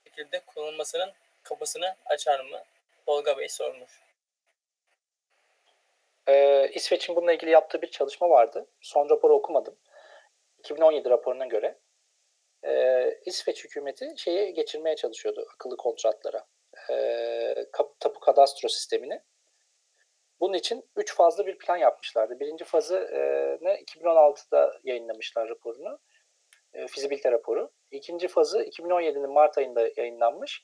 şekilde kullanılmasının kapısını açar mı? Tolga Bey sormuş. Ee, İsveç'in bununla ilgili yaptığı bir çalışma vardı. Son raporu okumadım. 2017 raporuna göre e, İsveç hükümeti şeyi geçirmeye çalışıyordu akıllı kontratlara. E, tapu kadastro sistemini. Bunun için üç fazlı bir plan yapmışlardı. Birinci fazı e, ne 2016'da yayınlamışlar raporunu. E, fizibilite raporu. İkinci fazı 2017'nin Mart ayında yayınlanmış.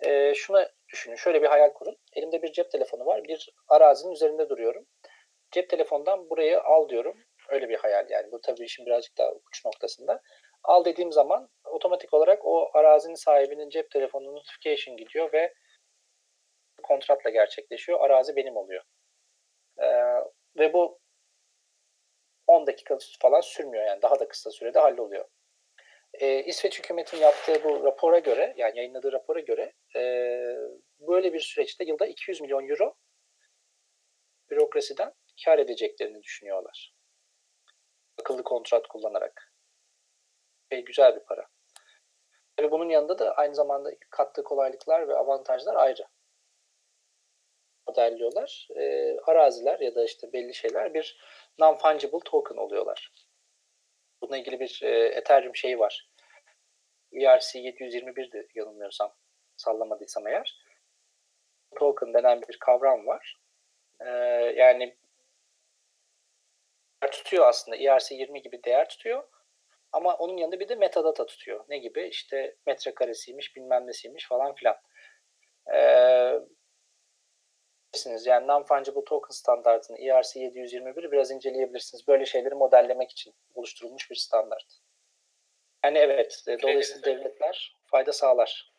E, şuna düşünün. Şöyle bir hayal kurun. Elimde bir cep telefonu var. Bir arazinin üzerinde duruyorum. Cep telefondan burayı al diyorum. Öyle bir hayal yani. Bu tabii işin birazcık daha uç noktasında. Al dediğim zaman otomatik olarak o arazinin sahibinin cep telefonu notification gidiyor ve kontratla gerçekleşiyor. Arazi benim oluyor. Ee, ve bu 10 dakika falan sürmüyor yani daha da kısa sürede halloluyor. Ee, İsveç hükümetinin yaptığı bu rapora göre yani yayınladığı rapora göre e, böyle bir süreçte yılda 200 milyon euro bürokrasiden kar edeceklerini düşünüyorlar. Akıllı kontrat kullanarak. Ve güzel bir para. Tabii bunun yanında da aynı zamanda kattığı kolaylıklar ve avantajlar ayrı. Modelliyorlar. E, araziler ya da işte belli şeyler bir non-fungible token oluyorlar. Bununla ilgili bir e, Ethereum şeyi var. ERC 721'di yanılmıyorsam. Sallamadıysam eğer. Token denen bir kavram var. E, yani tutuyor aslında. ERC20 gibi değer tutuyor. Ama onun yanında bir de metadata tutuyor. Ne gibi? İşte metrekaresiymiş, bilmem nesiymiş falan filan. Ee, yani non-fungible token standartını ERC 721'i biraz inceleyebilirsiniz. Böyle şeyleri modellemek için oluşturulmuş bir standart. Yani evet, e, dolayısıyla devletler fayda sağlar.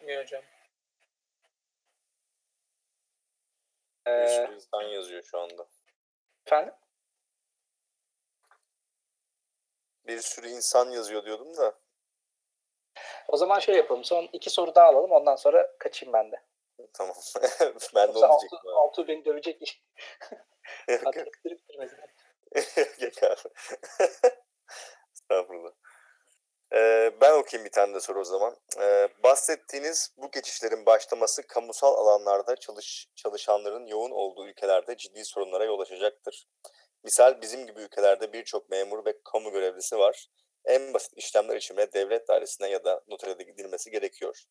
İyi hocam. Ee, yazıyor şu anda. efendim? Bir sürü insan yazıyor diyordum da. O zaman şöyle yapalım. Son iki soru daha alalım. Ondan sonra kaçayım ben de. Tamam. ben de onu Altuğ, diyecektim abi. Altuğ beni dövecek. Yok. Yok abi. Estağfurullah. Ee, ben okuyayım bir tane de soru o zaman. Ee, bahsettiğiniz bu geçişlerin başlaması kamusal alanlarda çalış, çalışanların yoğun olduğu ülkelerde ciddi sorunlara yol açacaktır. Misal bizim gibi ülkelerde birçok memur ve kamu görevlisi var. En basit işlemler için bile devlet dairesine ya da notere gidilmesi gerekiyor.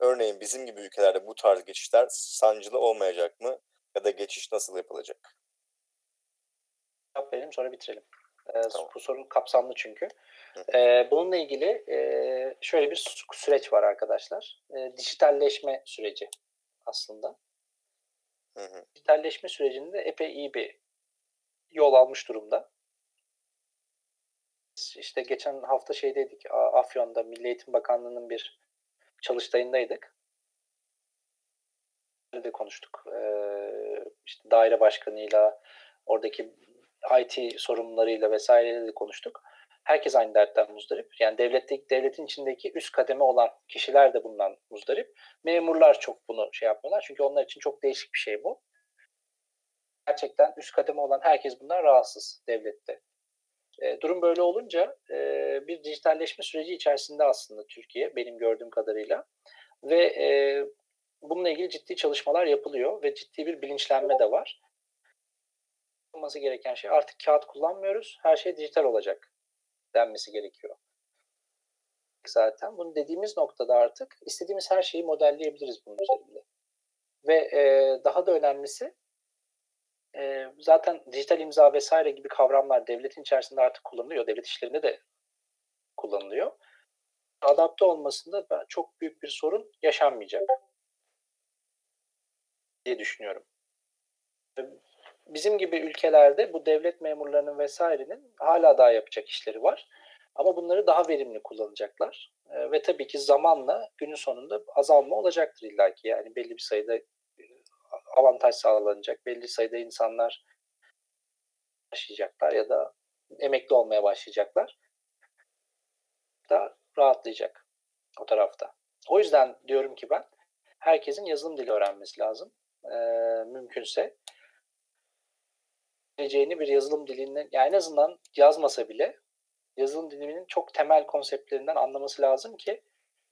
Örneğin bizim gibi ülkelerde bu tarz geçişler sancılı olmayacak mı? Ya da geçiş nasıl yapılacak? Cevap verelim sonra bitirelim. Ee, Tamam. Bu soru kapsamlı çünkü. Ee, bununla ilgili e, şöyle bir sü- süreç var arkadaşlar. Ee, dijitalleşme süreci aslında. Hı hı. Dijitalleşme sürecinde epey iyi bir yol almış durumda. İşte geçen hafta şeydeydik Afyon'da Milli Eğitim Bakanlığı'nın bir çalıştayındaydık. Böyle de konuştuk. Ee, işte daire başkanıyla, oradaki IT sorunlarıyla vesaireyle de konuştuk. Herkes aynı dertten muzdarip. Yani devlette, devletin içindeki üst kademe olan kişiler de bundan muzdarip. Memurlar çok bunu şey yapmıyorlar. Çünkü onlar için çok değişik bir şey bu. Gerçekten üst kademe olan herkes bundan rahatsız devlette. E, durum böyle olunca e, bir dijitalleşme süreci içerisinde aslında Türkiye benim gördüğüm kadarıyla. Ve e, bununla ilgili ciddi çalışmalar yapılıyor ve ciddi bir bilinçlenme de var. Olması gereken şey artık kağıt kullanmıyoruz. Her şey dijital olacak denmesi gerekiyor. Zaten bunu dediğimiz noktada artık istediğimiz her şeyi modelleyebiliriz bunun üzerinde. Ve e, daha da önemlisi e, zaten dijital imza vesaire gibi kavramlar devletin içerisinde artık kullanılıyor. Devlet işlerinde de kullanılıyor. Adapte olmasında ben- çok büyük bir sorun yaşanmayacak diye düşünüyorum. Bizim gibi ülkelerde bu devlet memurlarının vesairenin hala daha yapacak işleri var. Ama bunları daha verimli kullanacaklar. Ve tabii ki zamanla günün sonunda azalma olacaktır illaki. Yani belli bir sayıda avantaj sağlanacak. Belli sayıda insanlar başlayacaklar ya da emekli olmaya başlayacaklar. Da rahatlayacak o tarafta. O yüzden diyorum ki ben herkesin yazılım dili öğrenmesi lazım. Ee, mümkünse geleceğini bir yazılım dilinden yani en azından yazmasa bile yazılım dilinin çok temel konseptlerinden anlaması lazım ki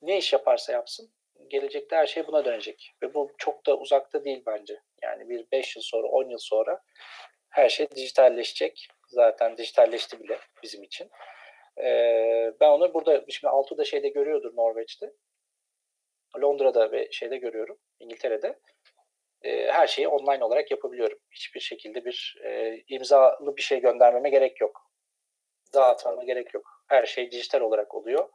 ne iş yaparsa yapsın gelecekte her şey buna dönecek. Ve bu çok da uzakta değil bence. Yani bir 5 yıl sonra, 10 yıl sonra her şey dijitalleşecek. Zaten dijitalleşti bile bizim için. Ee, ben onu burada, şimdi Altuğ'da şeyde görüyordur Norveç'te. Londra'da ve şeyde görüyorum, İngiltere'de. Ee, her şeyi online olarak yapabiliyorum. Hiçbir şekilde bir e, imzalı bir şey göndermeme gerek yok. Dağıtmama gerek yok. Her şey dijital olarak oluyor.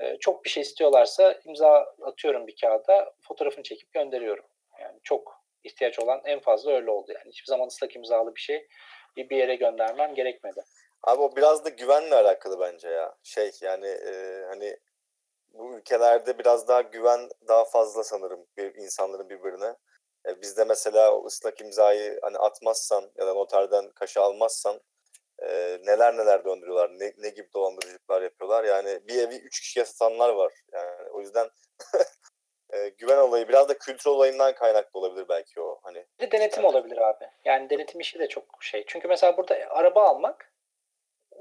Ee, çok bir şey istiyorlarsa imza atıyorum bir kağıda, fotoğrafını çekip gönderiyorum. Yani çok ihtiyaç olan en fazla öyle oldu. Yani hiçbir zaman ıslak imzalı bir şey bir yere göndermem gerekmedi. Abi o biraz da güvenle alakalı bence ya. Şey yani e, hani bu ülkelerde biraz daha güven daha fazla sanırım bir insanların birbirine. E, bizde mesela o ıslak imzayı hani atmazsan ya da noterden kaşı almazsan e, neler neler döndürüyorlar. Ne, ne gibi dolandırıcılıklar yapıyorlar. Yani bir evi üç kişiye satanlar var. Yani o yüzden e, güven olayı biraz da kültür olayından kaynaklı olabilir belki o. Hani Bir de denetim olabilir abi. Yani denetim işi de çok şey. Çünkü mesela burada araba almak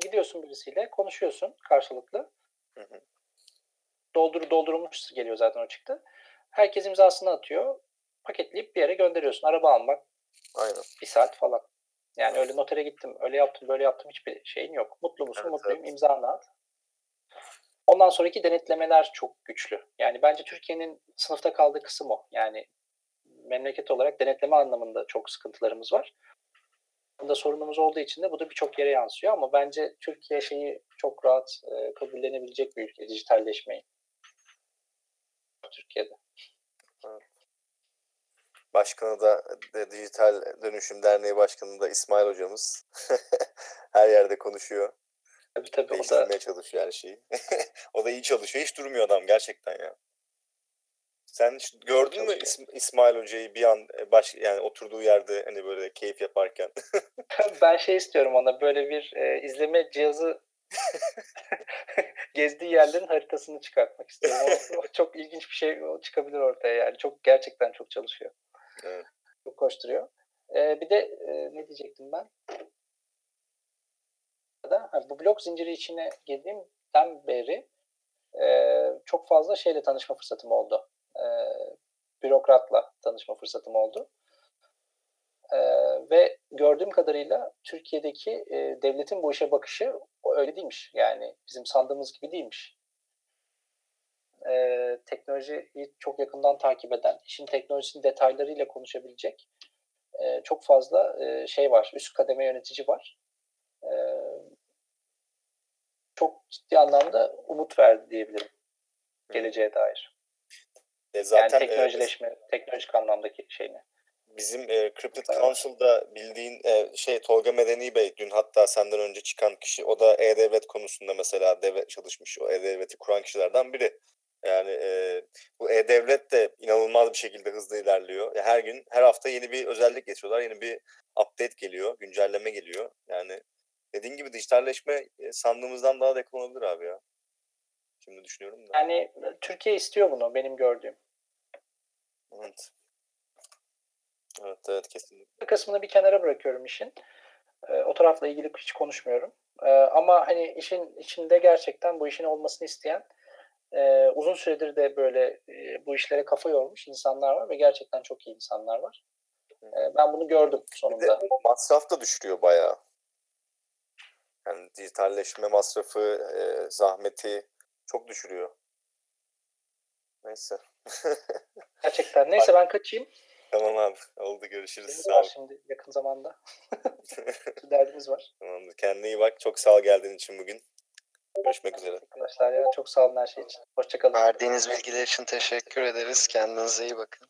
gidiyorsun birisiyle konuşuyorsun karşılıklı. Hı hı. Doldur doldurulmuş geliyor zaten o çıktı. Herkes imzasını atıyor. Paketleyip bir yere gönderiyorsun. Araba almak aynen. bir saat falan. Yani öyle notere gittim, öyle yaptım, böyle yaptım hiçbir şeyin yok. Mutlu musun? Evet, Mutluyum. evet. İmzanı at. Ondan sonraki denetlemeler çok güçlü. Yani bence Türkiye'nin sınıfta kaldığı kısım o. Yani memleket olarak denetleme anlamında çok sıkıntılarımız var. Bunda sorunumuz olduğu için de bu da birçok yere yansıyor ama bence Türkiye şeyi çok rahat e, kabullenebilecek bir ülke dijitalleşmeyi. Türkiye'de. Başkanı da de, Dijital Dönüşüm Derneği Başkanı da İsmail hocamız. Her yerde konuşuyor. Tabii tabii o da Değiştirmeye çalışıyor her şeyi. o da iyi çalışıyor. Hiç durmuyor adam gerçekten ya. Sen hiç gördün mü. İsm- İsmail Hoca'yı bir an e, baş yani oturduğu yerde hani böyle keyif yaparken? ben şey istiyorum ona böyle bir e, izleme cihazı gezdiği yerlerin haritasını çıkartmak istiyorum. O, o çok ilginç bir şey çıkabilir ortaya yani. Çok gerçekten çok çalışıyor. Evet. Çok koşturuyor. E, bir de e, ne diyecektim ben? Ha, bu blok zinciri içine girdiğimden beri e, çok fazla şeyle tanışma fırsatım oldu. E, bürokratla tanışma fırsatım oldu. Ee, ve gördüğüm kadarıyla Türkiye'deki e, devletin bu işe bakışı öyle değilmiş. Yani bizim sandığımız gibi değilmiş. Ee, teknolojiyi çok yakından takip eden, işin teknolojisinin detaylarıyla konuşabilecek e, çok fazla e, şey var. Üst kademe yönetici var. E, çok ciddi anlamda umut verdi diyebilirim. Geleceğe dair. E, zaten yani e, teknolojileşme, teknolojik anlamdaki şeyini. bizim e, Cryptid Evet. Council'da bildiğin e, şey Tolga Medeni Bey dün hatta senden önce çıkan kişi o da e-devlet konusunda mesela devlet çalışmış o e-devleti kuran kişilerden biri. Yani e, bu e-devlet de inanılmaz bir şekilde hızlı ilerliyor. Her gün her hafta yeni bir özellik getiriyorlar. Yeni bir update geliyor, güncelleme geliyor. Yani dediğin gibi dijitalleşme e, sandığımızdan daha da yakın olabilir abi ya. Şimdi düşünüyorum da. Yani Türkiye istiyor bunu benim gördüğüm. Evet. Evet, evet kesinlikle. Kısmını bir kenara bırakıyorum işin. O tarafla ilgili hiç konuşmuyorum. Ama hani işin içinde gerçekten bu işin olmasını isteyen e, uzun süredir de böyle e, bu işlere kafa yormuş insanlar var ve gerçekten çok iyi insanlar var. Ee, ben bunu gördüm Bir de sonunda. masraf da düşürüyor bayağı. Yani dijitalleşme masrafı, e, zahmeti çok düşürüyor. Neyse. Gerçekten. Neyse ben kaçayım. tamam abi. Oldu görüşürüz. Derdimiz Sağ var şimdi yakın zamanda. Bir Derdimiz var. Tamamdır. Kendine iyi bak. Çok sağ ol geldiğin için bugün. Görüşmek üzere. Arkadaşlar ya çok sağ olun her şey için. Hoşçakalın. Verdiğiniz bilgiler için teşekkür ederiz. Kendinize iyi bakın.